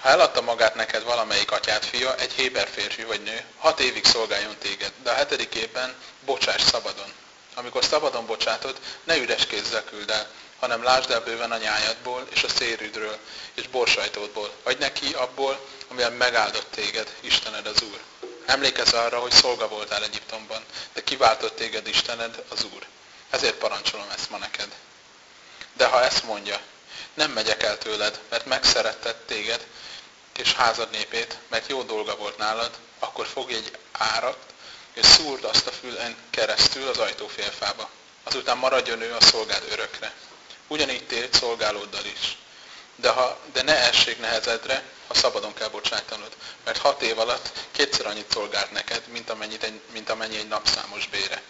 Ha eladta magát neked valamelyik atyád fia, egy héber férfi vagy nő, hat évig szolgáljon téged, de a hetedik évben bocsáss szabadon. Amikor szabadon bocsátod, ne üres kézzel küld el, hanem lásd el bőven a nyájadból és a szérüdről és borsajtódból. Adj neki abból, amivel megáldott téged, Istened az Úr. Emlékezz arra, hogy szolga voltál Egyiptomban, de kiváltott téged Istened az Úr. Ezért parancsolom ezt ma neked. De ha ezt mondja, nem megyek el tőled, mert megszerettet téged és házad népét, mert jó dolga volt nálad, akkor fogj egy árat, és szúrd azt a fülen keresztül az ajtófélfába. Azután maradjon ő a szolgád örökre. Ugyanígy tégy szolgálóddal is. De, ha, de ne essék nehezedre, ha szabadon kell bocsájtanod, mert hat év alatt kétszer annyit szolgált neked, mint, amennyit egy, mint amennyi egy napszámos bére.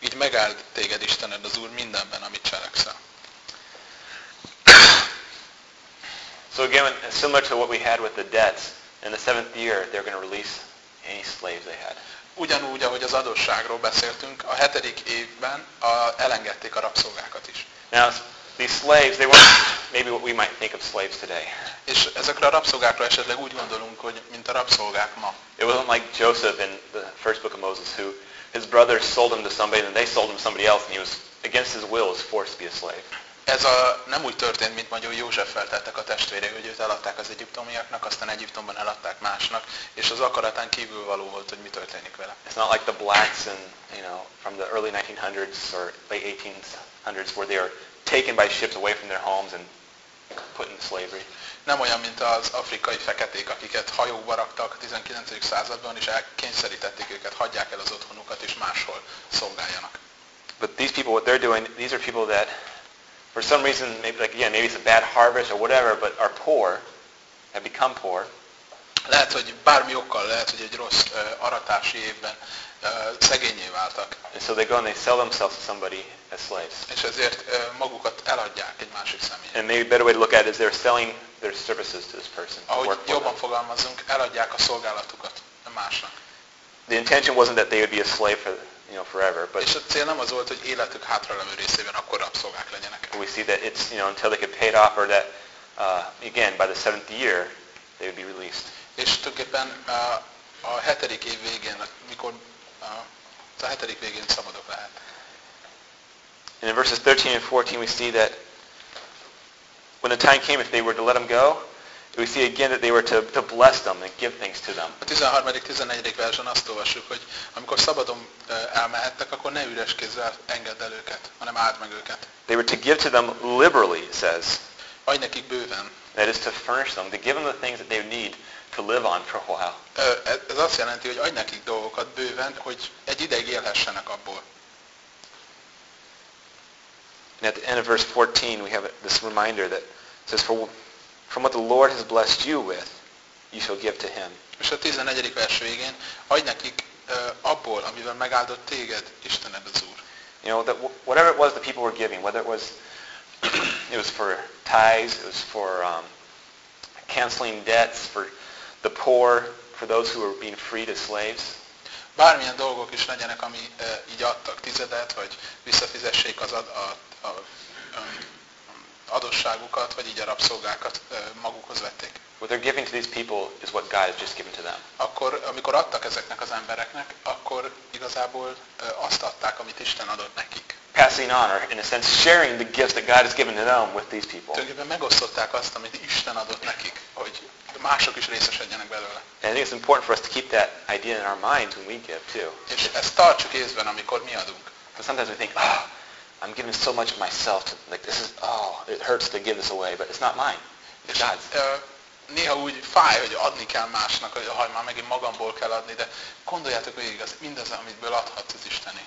Így megáld téged Istened az Úr mindenben, amit cselekszel. So again, similar to what we had with the debts, in the seventh year, they're going to release any slaves they had. Ugyanúgy, ahogy az adósságról beszéltünk, a hetedik évben a, elengedték a rabszolgákat is. Now, these slaves, they weren't maybe what we might think of slaves today. És ezekre a rabszolgákra esetleg úgy gondolunk, hogy mint a rabszolgák ma. It wasn't like Joseph in the first book of Moses, who his brothers sold him to somebody, and they sold him to somebody else, and he was, against his will, was forced to be a slave. Ez a, nem úgy történt, mint mondjuk József tettek a testvérei, hogy őt eladták az egyiptomiaknak, aztán Egyiptomban eladták másnak, és az akaratán kívül való volt, hogy mi történik vele. It's not like the blacks in, you know, from the early 1900s or late 1800s where they were taken by ships away from their homes and put into slavery. Nem olyan, mint az afrikai feketék, akiket hajóba raktak a 19. században, és elkényszerítették őket, hagyják el az otthonukat, és máshol szolgáljanak. But these people, what they're doing, these are people that, for some reason, maybe like again, maybe it's a bad harvest or whatever, but are poor, have become poor, Lehet, hogy bármi okkal, lehet, hogy egy rossz uh, aratási évben uh, szegényé váltak, and so they go and they sell themselves to somebody as slaves. és ezért magukat eladják egy másik személynek. And maybe a better way to look at it is they're selling their services to this person Ahogy jobban fogalmazunk, eladják a szolgálatukat a másnak. The intention wasn't that they would be a slave for, you know, forever, but És a cél nem az volt, hogy életük hátralevő részében akkor rabszolgák legyenek. we see that it's, you know, until they pay it off or that, uh, again, by the seventh year, they would be released. És tulajdonképpen uh, a hetedik év végén, mikor uh, a hetedik végén szabadok lehet. And in verses 13 and 14, we see that when the time came, if they were to let them go, we see again that they were to, to bless them and give things to them. A 13.-14. versen azt olvassuk, hogy amikor szabadon elmehettek, akkor ne üres kézzel engedd el őket, hanem áld meg őket. They were to give to them liberally, it says. Adj nekik bőven. That is to furnish them, to give them the things that they need to live on for a while. Ez azt jelenti, hogy adj nekik dolgokat bőven, hogy egy ideig élhessenek abból. And at the end of verse 14, we have this reminder that says, For from what the Lord has blessed you with, you shall give to him. És a 14. vers végén adj nekik ö, abból, amivel megáldott téged, Istened az Úr. You know, that wh- whatever it was the people were giving, whether it was it was for tithes, it was for um, canceling debts, for the poor, for those who were being freed as slaves, Bármilyen dolgok is legyenek, ami ö, így adtak tizedet, vagy visszafizessék az ad, a, a, a, vagy így a rabszolgákat magukhoz vették. what they're giving to these people is what God has just given to them. Akkor, amikor adtak ezeknek az embereknek, akkor igazából azt adták, amit Isten adott nekik. Passing on, or in a sense, sharing the gifts that God has given to them with these people. Tulajdonképpen megosztották azt, amit Isten adott nekik, hogy mások is részesedjenek belőle. And I think it's important for us to keep that idea in our minds when we give too. És ezt tartsuk észben, amikor mi adunk. But sometimes we think, oh, I'm giving so much of myself to, like this is, oh, it hurts to give this away, but it's not mine. It's God's. néha úgy fáj, hogy adni kell másnak, hogy ha már megint magamból kell adni, de gondoljátok végig, az mindaz, amitből adhatsz az Isteni.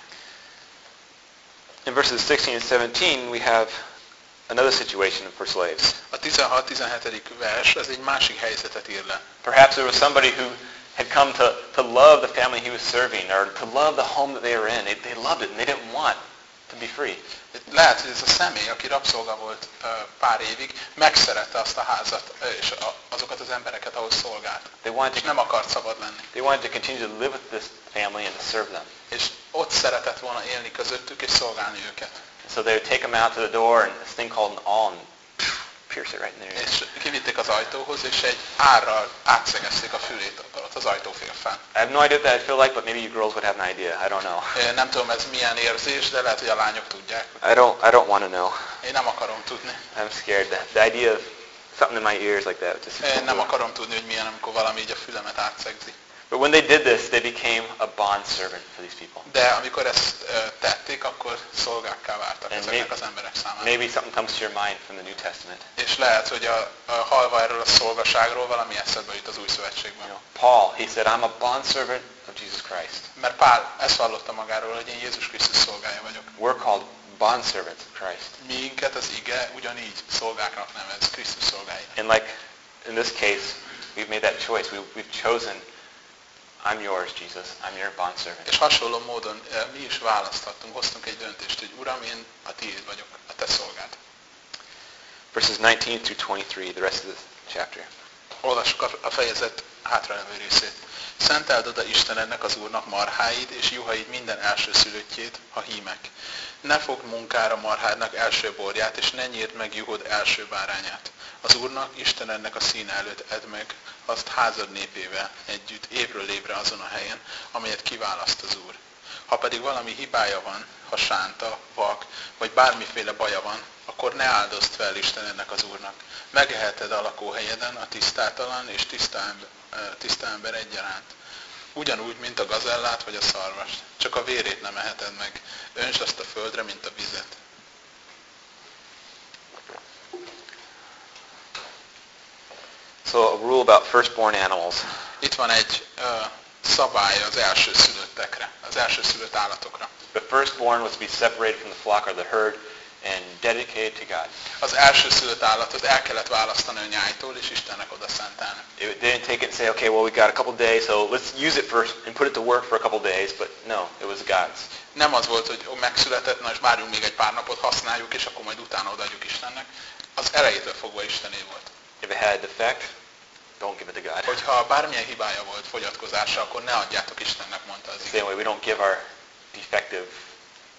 In verses 16 and 17, we have another situation for slaves. A 16-17. vers, ez egy másik helyzetet ír le. Perhaps there was somebody who had come to, to love the family he was serving or to love the home that they were in. They, they loved it and they didn't want to be free. Lehet, hogy ez a személy, aki rabszolga volt pár évig, megszerette azt a házat és azokat az embereket, ahol szolgált. They wanted És to, nem akart szabad lenni. they wanted to continue to live with this family and to serve them. És ott szeretett volna élni közöttük és szolgálni őket. So they would take them out to the door and this thing called an and pierce it right in their ear. És kivitték az ajtóhoz, és egy árral átszegezték a fülét ott az ajtófélfán. I have no idea what that would feel like, but maybe you girls would have an idea. I don't know. Én Nem tudom, ez milyen érzés, de lehet, hogy a lányok tudják. I don't, I don't want to know. Én nem akarom tudni. I'm scared. The, the idea of something in my ears like that just Én nem akarom tudni, hogy milyen, amikor valami így a fülemet átszegzi. But when they did this, they became a bond servant for these people. De amikor ezt ö, tették, akkor szolgákká váltak And ezeknek az emberek számára. Maybe something comes to your mind from the New Testament. És lehet, hogy a, a halva erről a szolgaságról valami eszedbe jut az új You szövetségben. know, Paul, he said, I'm a bond servant of Jesus Christ. Mert Pál ezt vallotta magáról, hogy én Jézus Krisztus szolgája vagyok. We're called bond servants of Christ. Minket az ige ugyanígy szolgáknak nevez, Krisztus szolgái. And like in this case, we've made that choice. We, we've chosen, I'm yours, Jesus. I'm your bond servant. És hasonló módon eh, mi is választhattunk, hoztunk egy döntést, hogy Uram, én a tiéd vagyok, a te szolgád. Verses 19 through 23, the rest of the chapter. Olvassuk a- fejezet hátralevő részét. Szenteld oda Istenednek az Úrnak marháid és juhaid minden elsőszülöttjét, ha hímek. Ne fogd munkára marhádnak első borját, és ne nyírd meg juhod első bárányát. Az Úrnak, Istenednek a színe előtt edd meg, azt házad népével együtt, évről évre azon a helyen, amelyet kiválaszt az Úr. Ha pedig valami hibája van, ha sánta, vak, vagy bármiféle baja van, akkor ne áldozd fel Istenednek az Úrnak. Megeheted a lakóhelyeden a tisztátalan és ember, tiszta ember egyaránt. Ugyanúgy, mint a gazellát vagy a szarvast. Csak a vérét nem eheted meg. Öntsd azt a földre, mint a vizet. So a rule about firstborn animals. Itt van egy ö, szabály az elsőszülöttekre, az elsőszülött állatokra. The firstborn was to be separated from the flock or the herd and dedicated to God. Az elsőszülött állatot el kellett választani a nyájtól, és Istennek oda szentelni. It didn't take it and say, okay, well, we got a couple days, so let's use it first and put it to work for a couple days. But no, it was God's. Nem az volt, hogy ó, megszületett, na és várjunk még egy pár napot, használjuk, és akkor majd utána odaadjuk Istennek. Az elejétől fogva Istené volt. If it had a defect, don't give it to God. Hogyha bármilyen hibája volt fogyatkozása, akkor ne adjátok Istennek, mondta az. Same way, we don't give our defective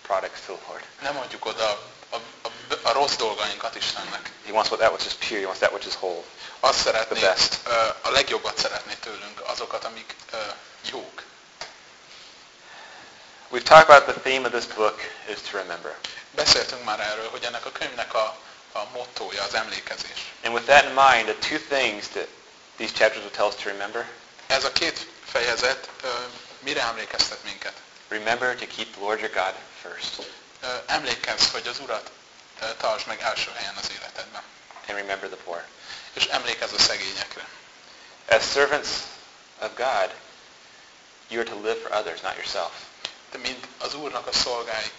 products to the Lord. Nem adjuk oda a, a, a rossz dolgainkat Istennek. He wants what, that which is pure. He wants that which is whole. Azt szeretné, The best. a legjobbat szeretné tőlünk, azokat, amik ö, jók. We've talked about the theme of this book is to remember. Beszéltünk már erről, hogy ennek a könyvnek a, a mottója az emlékezés. And with that in mind, the two things that these chapters will tell us to remember, Ez a két fejezet ö, mire emlékeztet minket? remember to keep the Lord your God first. Emlékezz, hogy az Urat tartsd meg első helyen az életedben. And remember the poor. És emlékezz a szegényekre. As servants of God, you are to live for others, not yourself. De mint az Úrnak a szolgái,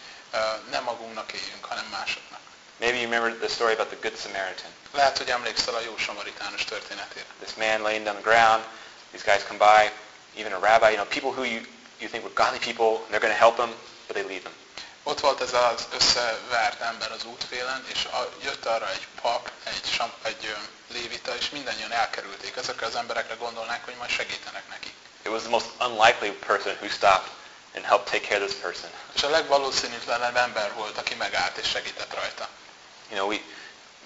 nem magunknak éljünk, hanem másoknak. Maybe you remember the story about the Good Samaritan. Lehet, hogy emlékszel a jó samaritánus történetére. This man laying down the ground, these guys come by, even a rabbi, you know, people who you, you think were godly people, and they're going to help him, but they leave him. Ott volt ez az összevert ember az útfélen, és a, jött arra egy pap, egy, sam, egy lévita, és mindannyian elkerülték. Ezekre az emberekre gondolnák, hogy majd segítenek neki. It was the most unlikely person who stopped and helped take care of this person. És a legvalószínűtlenebb ember volt, aki megállt és segített rajta. You know, we,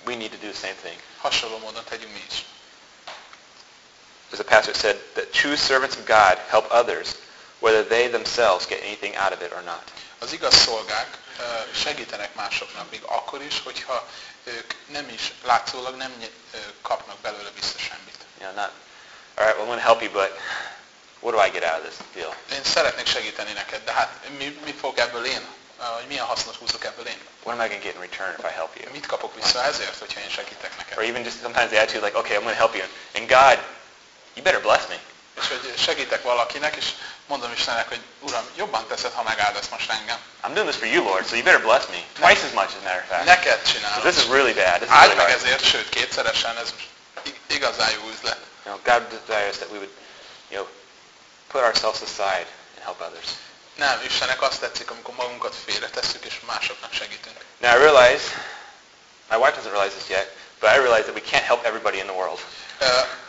we need to do the same thing. Hasonló módon tegyünk mi is. As a pastor said, that true servants of God help others, whether they themselves get anything out of it or not. Az igaz szolgák segítenek másoknak, még akkor is, hogyha ők nem is, látszólag nem kapnak belőle vissza semmit. Know, not, all right, well, I'm going to help you, but what do I get out of this deal? Én szeretnék segíteni neked, de hát mi, mi fog ebből én hogy milyen hasznot húzok ebből én. What am I going to get in return if I help you? Mit kapok vissza ezért, hogyha én segítek neked? Or even just sometimes the attitude like, okay, I'm going to help you. And God, you better bless me. És hogy segítek valakinek, és mondom Istennek, hogy Uram, jobban teszed, ha megáldasz most engem. I'm doing this for you, Lord, so you better bless me. Twice as much, as a matter of fact. Neked csinálom. this is really bad. This is Áld really meg hard. ezért, sőt kétszeresen, ez igazán jó üzlet. You know, God desires that we would, you know, put ourselves aside and help others. Nem, Istennek azt tetszik, amikor magunkat félretesszük, és másoknak segítünk. Now I realize, my wife doesn't realize this yet, but I realize that we can't help everybody in the world.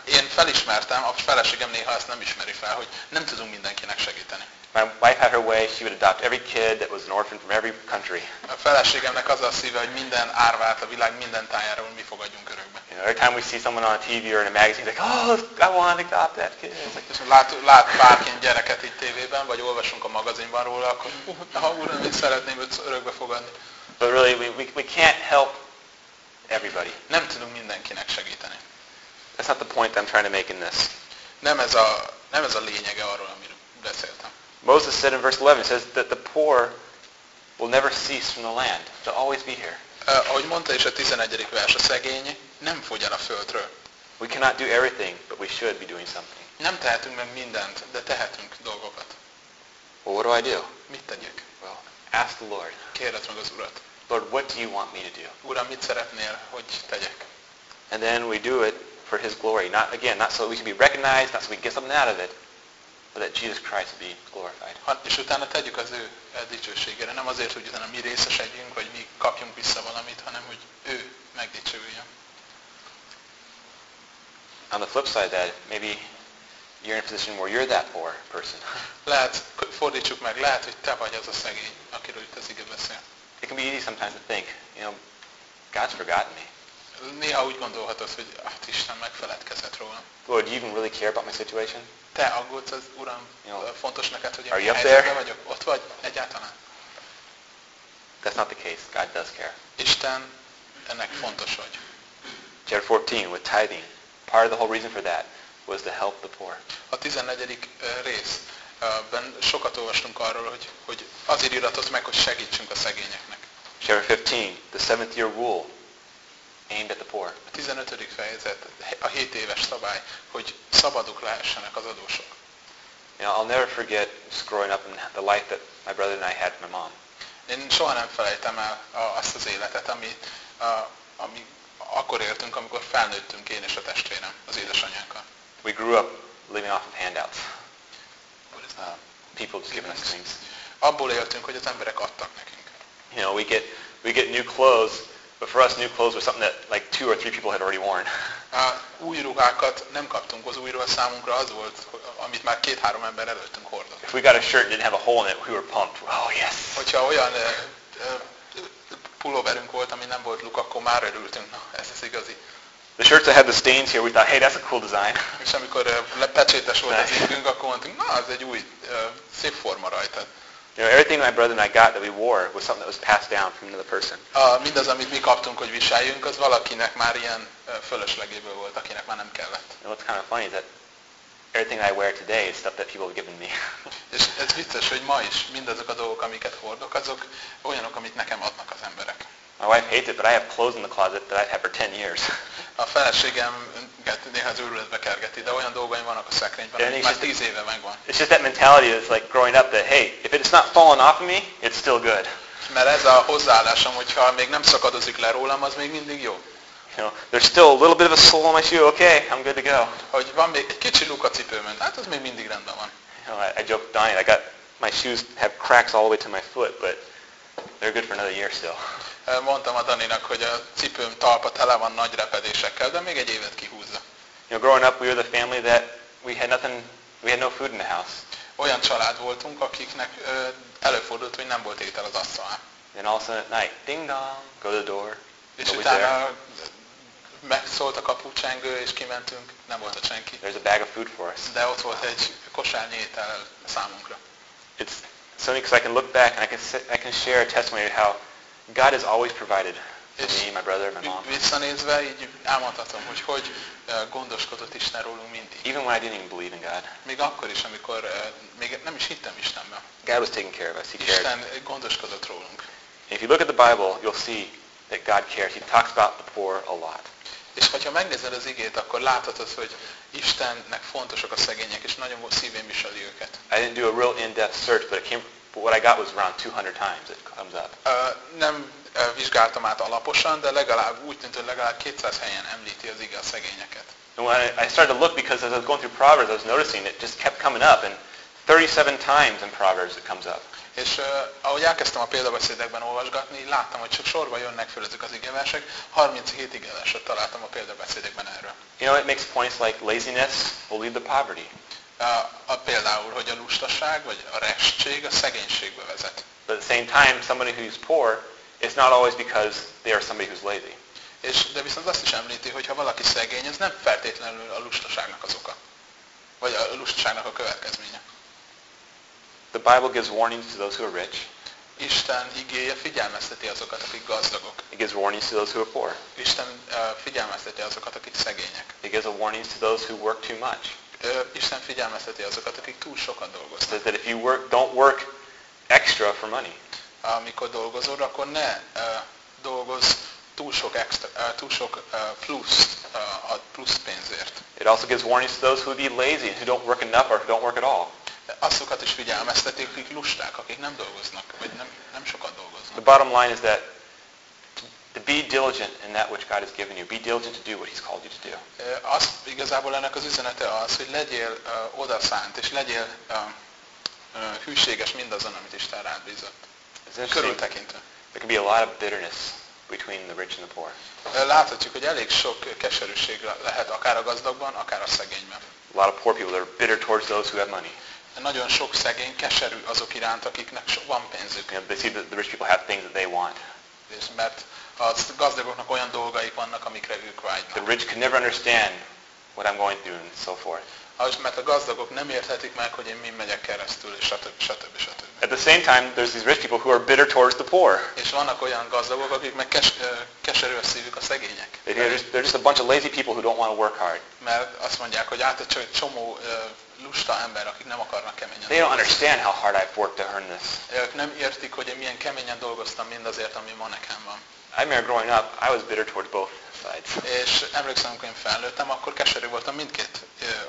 Én felismertem, a feleségem néha ezt nem ismeri fel, hogy nem tudunk mindenkinek segíteni. My wife had her way, she would adopt every kid that was an orphan from every country. A feleségemnek az a szíve, hogy minden árvát a világ minden tájáról mi fogadjunk örökbe. You know, every time we see someone on a TV or in a magazine, like, oh, I want to adopt that kid. És lát, lát bárkén gyereket itt tévében, vagy olvasunk a magazinban róla, akkor "Ú, ha uram, én szeretném őt örökbe fogadni. but really, we, we, we can't help everybody. Nem tudunk mindenkinek segíteni. That's not the point I'm trying to make in this. Nem ez a, nem ez a lényege arról, amiről beszéltem. Moses said in verse 11, it says that the poor will never cease from the land. They'll always be here. Uh, ahogy mondta is a 11. vers, a szegény nem fogy el a földről. We cannot do everything, but we should be doing something. Nem tehetünk meg mindent, de tehetünk dolgokat. Well, what do I do? Mit tegyek? Well, ask the Lord. Kérdezd meg az Urat. Lord, what do you want me to do? Uram, mit szeretnél, hogy tegyek? And then we do it for His glory. Not again, not so we can be recognized, not so we can get something out of it, but that Jesus Christ be glorified. Ha- És utána tegyük az ő dicsőségére. Nem azért, hogy utána mi részesedjünk, vagy mi kapjunk vissza valamit, hanem hogy ő megdicsőüljön. On the flip side of that, maybe you're in a position where you're that poor person. Lehet, fordítsuk meg, lehet, hogy te vagy az a szegény, akiről itt az ige beszél. It can be easy sometimes to think, you know, God's forgotten me. Néha úgy gondolhatod, hogy hát Isten megfeledkezett rólam. Lord, do you even really care about my situation? Te aggódsz az Uram, Jó. fontos neked, hogy én you helyzetben vagyok? Ott vagy egyáltalán? That's not the case. God does care. Isten, ennek fontos vagy. Chapter 14 with tithing. Part of the whole reason for that was to help the poor. A 14. részben sokat olvastunk arról, hogy, hogy azért iratott meg, hogy segítsünk a szegényeknek. Chapter 15, the seventh year rule aimed at the poor. A 15. fejezet, a 7 éves szabály, hogy szabadok lehessenek az adósok. You know, I'll never forget just growing up in the life that my brother and I had with my mom. Én soha nem felejtem el azt az életet, ami, a, ami akkor éltünk, amikor felnőttünk én és a testvérem, az édesanyánkkal. We grew up living off of handouts. Uh, people just giving us things. Abból éltünk, hogy az emberek adtak nekünk. You know, we get we get new clothes, but for us, new clothes was something that like two or three people had already worn. A új ruhákat nem kaptunk, az új ruha számunkra az volt, amit már két-három ember előttünk hordott. If we got a shirt that didn't have a hole in it, we were pumped. Oh yes. Hogyha olyan ö, ö, pulóverünk volt, ami nem volt luk, akkor már örültünk. Na, ez az igazi. The shirts that had the stains here, we thought, hey, that's a cool design. És amikor le- pecsétes volt az ingünk, akkor mondtunk, na, ez egy új, ö, szép forma rajta. You know, everything my brother and I got that we wore was something that was passed down from another person. A, mindaz, amit mi kaptunk, hogy viseljünk, az valakinek már ilyen ö, fölöslegéből volt, akinek már nem kellett. And what's kind of funny is that everything I wear today is stuff that people have given me. És ez vicces, hogy ma is mindazok a dolgok, amiket hordok, azok olyanok, amit nekem adnak az emberek. My wife hates it, but I have clothes in the closet that I've had for 10 years. A feleségem néha az őrületbe kergeti, de olyan dolgaim vannak a szekrényben, amik már is- tíz éve megvan. It's just that mentality that's like growing up that, hey, if it's not falling off of me, it's still good. Mert ez a hozzáállásom, hogyha még nem szakadozik le rólam, az még mindig jó. You know, there's still a little bit of a sole on my shoe, okay, I'm good to go. Hogy van még egy kicsi luk a cipőmön, hát az még mindig rendben van. You know, I, I joke Donnie, I got, my shoes have cracks all the way to my foot, but they're good for another year still. Mondtam a Daninak, hogy a cipőm talpa tele van nagy repedésekkel, de még egy évet kihúzza. You know, growing up, we were the family that we had nothing, we had no food in the house. Olyan család voltunk, akiknek ö, előfordult, hogy nem volt étel az asztalán. Then all of a sudden at night, ding dong, go to the door, És nobody's utána there. megszólt a kapucsengő, és kimentünk, nem volt ott senki. There's a bag of food for us. De ott volt egy kosárnyi étel számunkra. It's something because I can look back and I can, I can share a testimony of how God has always provided for me, my brother, my mom. visszanézve így elmondhatom, hogy hogy ö, gondoskodott Isten rólunk mindig. Even when I didn't even believe in God, Még akkor is, amikor ö, még nem is hittem Istenben. God was taking care of us. He cared. Isten gondoskodott rólunk. If you look at the Bible, you'll see that God cares. He talks about the poor a lot. És ha megnézed az igét, akkor láthatod, hogy Istennek fontosak a szegények, és nagyon szívén viseli őket. I didn't do a real in-depth search, but it came. But what I got was around 200 times it comes up. Ö, Nem ö, vizsgáltam át alaposan, de legalább úgy tűnt, hogy legalább 200 helyen említi az ige a szegényeket. And when I, I started to look, because as I was going through Proverbs, I was noticing it just kept coming up, and 37 times in Proverbs it comes up. És uh, ahogy elkezdtem a példabeszédekben olvasgatni, láttam, hogy csak sorba jönnek föl ezek az igeversek. 37 igeverset találtam a példabeszédekben erről. You know, it makes points like laziness will lead to poverty. A, például, hogy a lustaság vagy a restség a szegénységbe vezet. But at the same time, somebody who's poor, it's not always because they are somebody who's lazy. És, de viszont azt is említi, hogy ha valaki szegény, ez nem feltétlenül a lustaságnak az oka. Vagy a lustaságnak a következménye. The Bible gives warnings to those who are rich. Isten igéje figyelmezteti azokat, akik gazdagok. It gives warnings to those who are poor. Isten uh, figyelmezteti azokat, akik szegények. It gives a warnings to those who work too much. Isten figyelmezteti azokat, akik túl sokat dolgoznak. says that if you work, don't work extra for money. Amikor dolgozol, akkor ne uh, dolgozz túl sok, extra, uh, túl sok uh, pluszt uh, a plusz pénzért. It also gives warnings to those who would be lazy and who don't work enough or who don't work at all. Azokat is figyelmeztetik, akik lusták, akik nem dolgoznak, vagy nem, nem sokat The dolgoznak. bottom line is that to be diligent in that which God has given you. Be diligent to do what He's called you to do. Az igazából ennek az üzenete az, hogy legyél uh, odaszánt, és legyél uh, uh, hűséges mindazon, amit Isten rád bízott. Körültekintve. There can be a lot of bitterness between the rich and the poor. Láthatjuk, hogy elég sok keserűség le- lehet akár a gazdagban, akár a szegényben. A lot of poor people are bitter towards those who have money. Nagyon sok szegény keserű azok iránt, akiknek so- van pénzük. You know, they see that the rich people have things that they want. És mert a gazdagoknak olyan dolgaik vannak, amikre ők The vágynak. rich can never understand what I'm going through and so forth. Az, mert a gazdagok nem érthetik meg, hogy én min megyek keresztül, és stb. stb. stb. At the same time, there's these rich people who are bitter towards the poor. És vannak olyan gazdagok, akik meg kes, keserű a szívük a szegények. They're just, they're just a bunch of lazy people who don't want to work hard. Mert azt mondják, hogy át csak egy csomó lusta ember, akik nem akarnak keményen They don't understand how hard I've worked to earn this. Ők nem értik, hogy én milyen keményen dolgoztam mindazért, ami ma nekem van. I remember growing up, I was bitter towards both sides. És emlékszem, amikor én felnőttem, akkor keserű voltam mindkét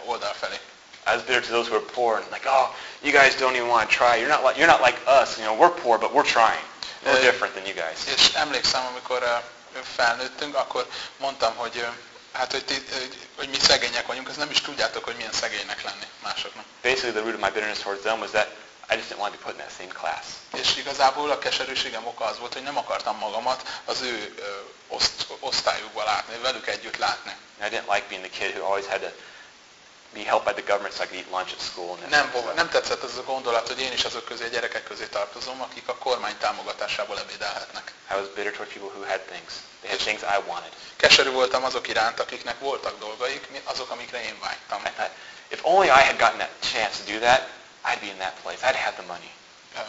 oldal felé. I was bitter to those who were poor and like, oh, you guys don't even want to try. You're not like you're not like us. You know, we're poor, but we're trying. We're different than you guys. És emlékszem, amikor felnőttünk, akkor mondtam, hogy hát, hogy, ti, hogy mi szegények vagyunk, ezt nem is tudjátok, hogy milyen szegénynek lenni másoknak. Basically, the root of my bitterness towards them was that I just didn't want to be put in that same class. És igazából a keserűségem oka az volt, hogy nem akartam magamat az ő ö, oszt, osztályukba látni, velük együtt látni. I didn't like being the kid who always had to be helped by the government so I could eat lunch at school. And Nem, vo- nem tetszett az a gondolat, hogy én is azok közé, a gyerekek közé tartozom, akik a kormány támogatásából ebédelhetnek. I was bitter toward people who had things. They had things I wanted. Keserű voltam azok iránt, akiknek voltak dolgaik, azok, amikre én vágytam. If only I had gotten that chance to do that, I'd be in that place. I'd have the money. Ö,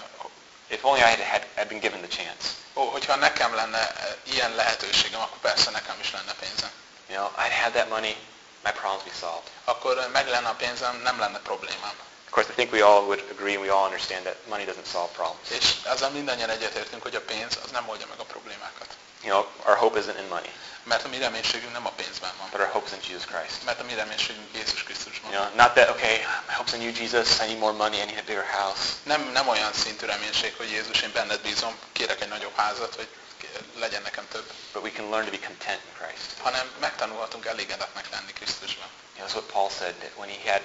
If only I had, had, had been given the chance. Ó, hogyha nekem lenne eh, ilyen lehetőségem, akkor persze nekem is lenne pénzem. You know, I'd have that money, my problems be solved. Akkor eh, meg lenne a pénzem, nem lenne problémám. Of course, I think we all would agree and we all understand that money doesn't solve problems. És ezzel mindannyian egyetértünk, hogy a pénz az nem oldja meg a problémákat. You know, our hope isn't in money, Mert a mi reménységünk nem a pénzben van. but our hope is in Jesus Christ. Mert a mi reménységünk Jézus Krisztusban. You know, not that, okay, my hope's in you, Jesus, I need more money, I need a bigger house. Nem, nem olyan szintű reménység, hogy Jézus, én benned bízom, kérek egy nagyobb házat, hogy legyen nekem több. But we can learn to be content in Christ. Hanem megtanulhatunk elégedetnek lenni Krisztusban. You know, that's what Paul said, that when he had,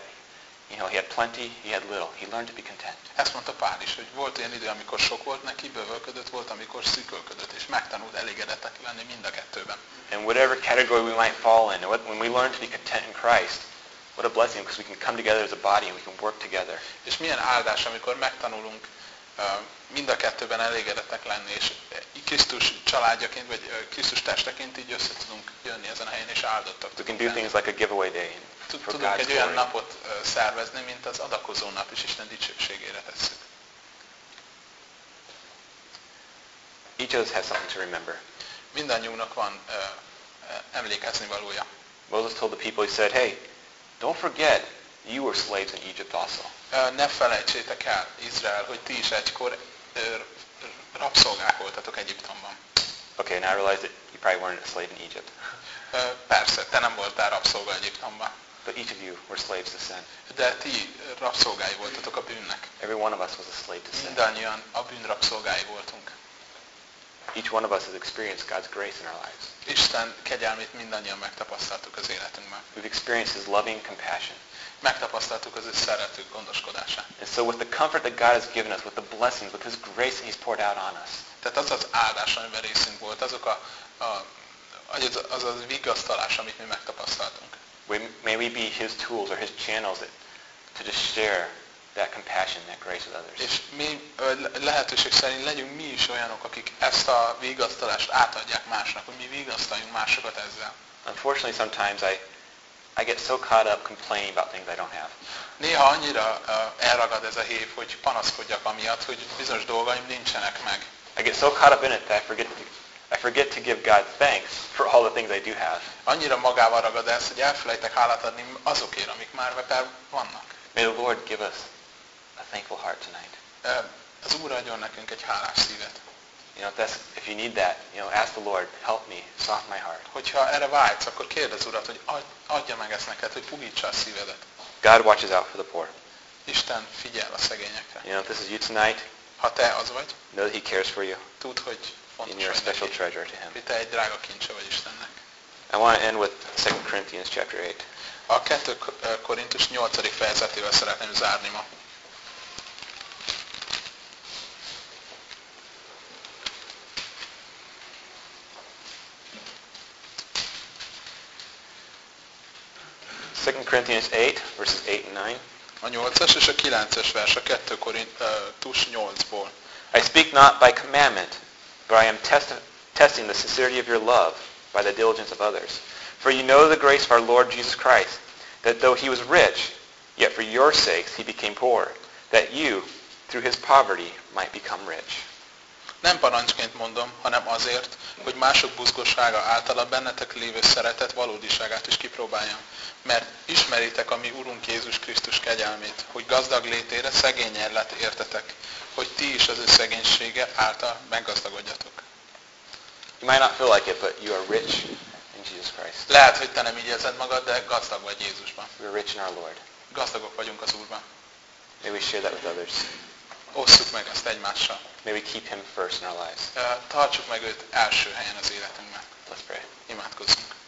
you know, he had plenty, he had little. He learned to be content. Ezt mondta Pál is, hogy volt olyan idő, amikor sok volt neki, bővölködött volt, amikor szűkölködött, és megtanult elégedettek lenni mind a kettőben. Whatever category we might fall in, when we learn to be content in Christ, what a blessing, because we can come together as a body and we can work together. És milyen áldás, amikor megtanulunk mind a kettőben elégedettek lenni, és Krisztus családjaként, vagy Krisztus testeként így össze tudunk jönni ezen a helyen, és áldottak We can do lenni. things like a giveaway day Tudunk God's egy olyan napot szervezni, mint az adakozó nap, és Isten dicsőségére tesszük. Each of us has something to remember. mindannyiunknak van ö, emlékezni valója. Moses told the people, he said, hey, don't forget, you were slaves in Egypt also. Ne felejtsétek el, Izrael, hogy ti is egykor rabszolgák voltatok Egyiptomban. Okay, now I realize that you probably weren't a slave in Egypt. Persze, te nem voltál rabszolga Egyiptomban, But each of you were slaves to sin. de ti rabszolgái voltatok a bűnnek. Every one of us was a slave to sin. Mindannyian a bűn rabszolgái voltunk. Each one of us has experienced God's grace in our lives. Isten kegyelmét mindannyian megtapasztaltuk az életünkben. We've experienced His loving compassion. Megtapasztaltuk az ő szerető gondoskodását. And so with the comfort that God has given us, with the blessings, with His grace that He's poured out on us, Tehát az az áldás, amiben részünk volt, azok a, a az, az az vigasztalás, amit mi megtapasztaltunk. we, may we be His tools or His channels that, to just share that compassion, that grace with others. És mi lehetőség szerint legyünk mi is olyanok, akik ezt a vigasztalást átadják másnak, hogy mi vigasztaljunk másokat ezzel. Unfortunately, sometimes I, I get so caught up complaining about things I don't have. Néha annyira ö, elragad ez a hív, hogy panaszkodjak amiatt, hogy bizonyos dolgaim nincsenek meg. I get so caught up in it that I forget to, I forget to give God thanks for all the things I do have. Annyira magával ragad ez, hogy elfelejtek hálát adni azokért, amik már vannak. May the Lord give us a thankful heart tonight. Ö, Az Úr adjon nekünk egy hálás szívet. You know, if, that's, if you need that, you know, ask the Lord, help me, soften my heart. Hogyha erre vágysz, akkor kérd az Urat, hogy adj- adja meg ezt neked, hogy puhítsa a szívedet. God watches out for the poor. Isten figyel a szegényekre. You know, if this is you tonight, Ha te az vagy, know that He cares for you tudd, hogy and fontos you're a special neki, treasure to Him. hogy te egy drága kincse vagy Istennek. I want to end with 2 Corinthians chapter 8. A 2 Korintus 8. fejezetével szeretném zárni ma. Second Corinthians 8, verses 8 and 9. A 8-as és a 9-es vers a 2 Korintus 8-ból. I speak not by commandment, but I am testi- testing the sincerity of your love by the diligence of others. For you know the grace of our Lord Jesus Christ, that though he was rich, yet for your sakes he became poor, that you, through his poverty, might become rich. Nem parancsként mondom, hanem azért, hogy mások buzgossága által a bennetek lévő szeretet valódiságát is kipróbáljam. Mert ismeritek a mi Urunk Jézus Krisztus kegyelmét, hogy gazdag létére szegényen lett értetek, hogy ti is az ő szegénysége által meggazdagodjatok. You might not feel like it, but you are rich in Jesus Christ. Lehet, hogy te nem így érzed magad, de gazdag vagy Jézusban. We are rich in our Lord. Gazdagok vagyunk az Úrban. May we share that with others. Osszuk meg azt egymással. May we keep him first in our lives. Tartsuk meg őt első helyen az életünkben. Let's pray. Imádkozzunk.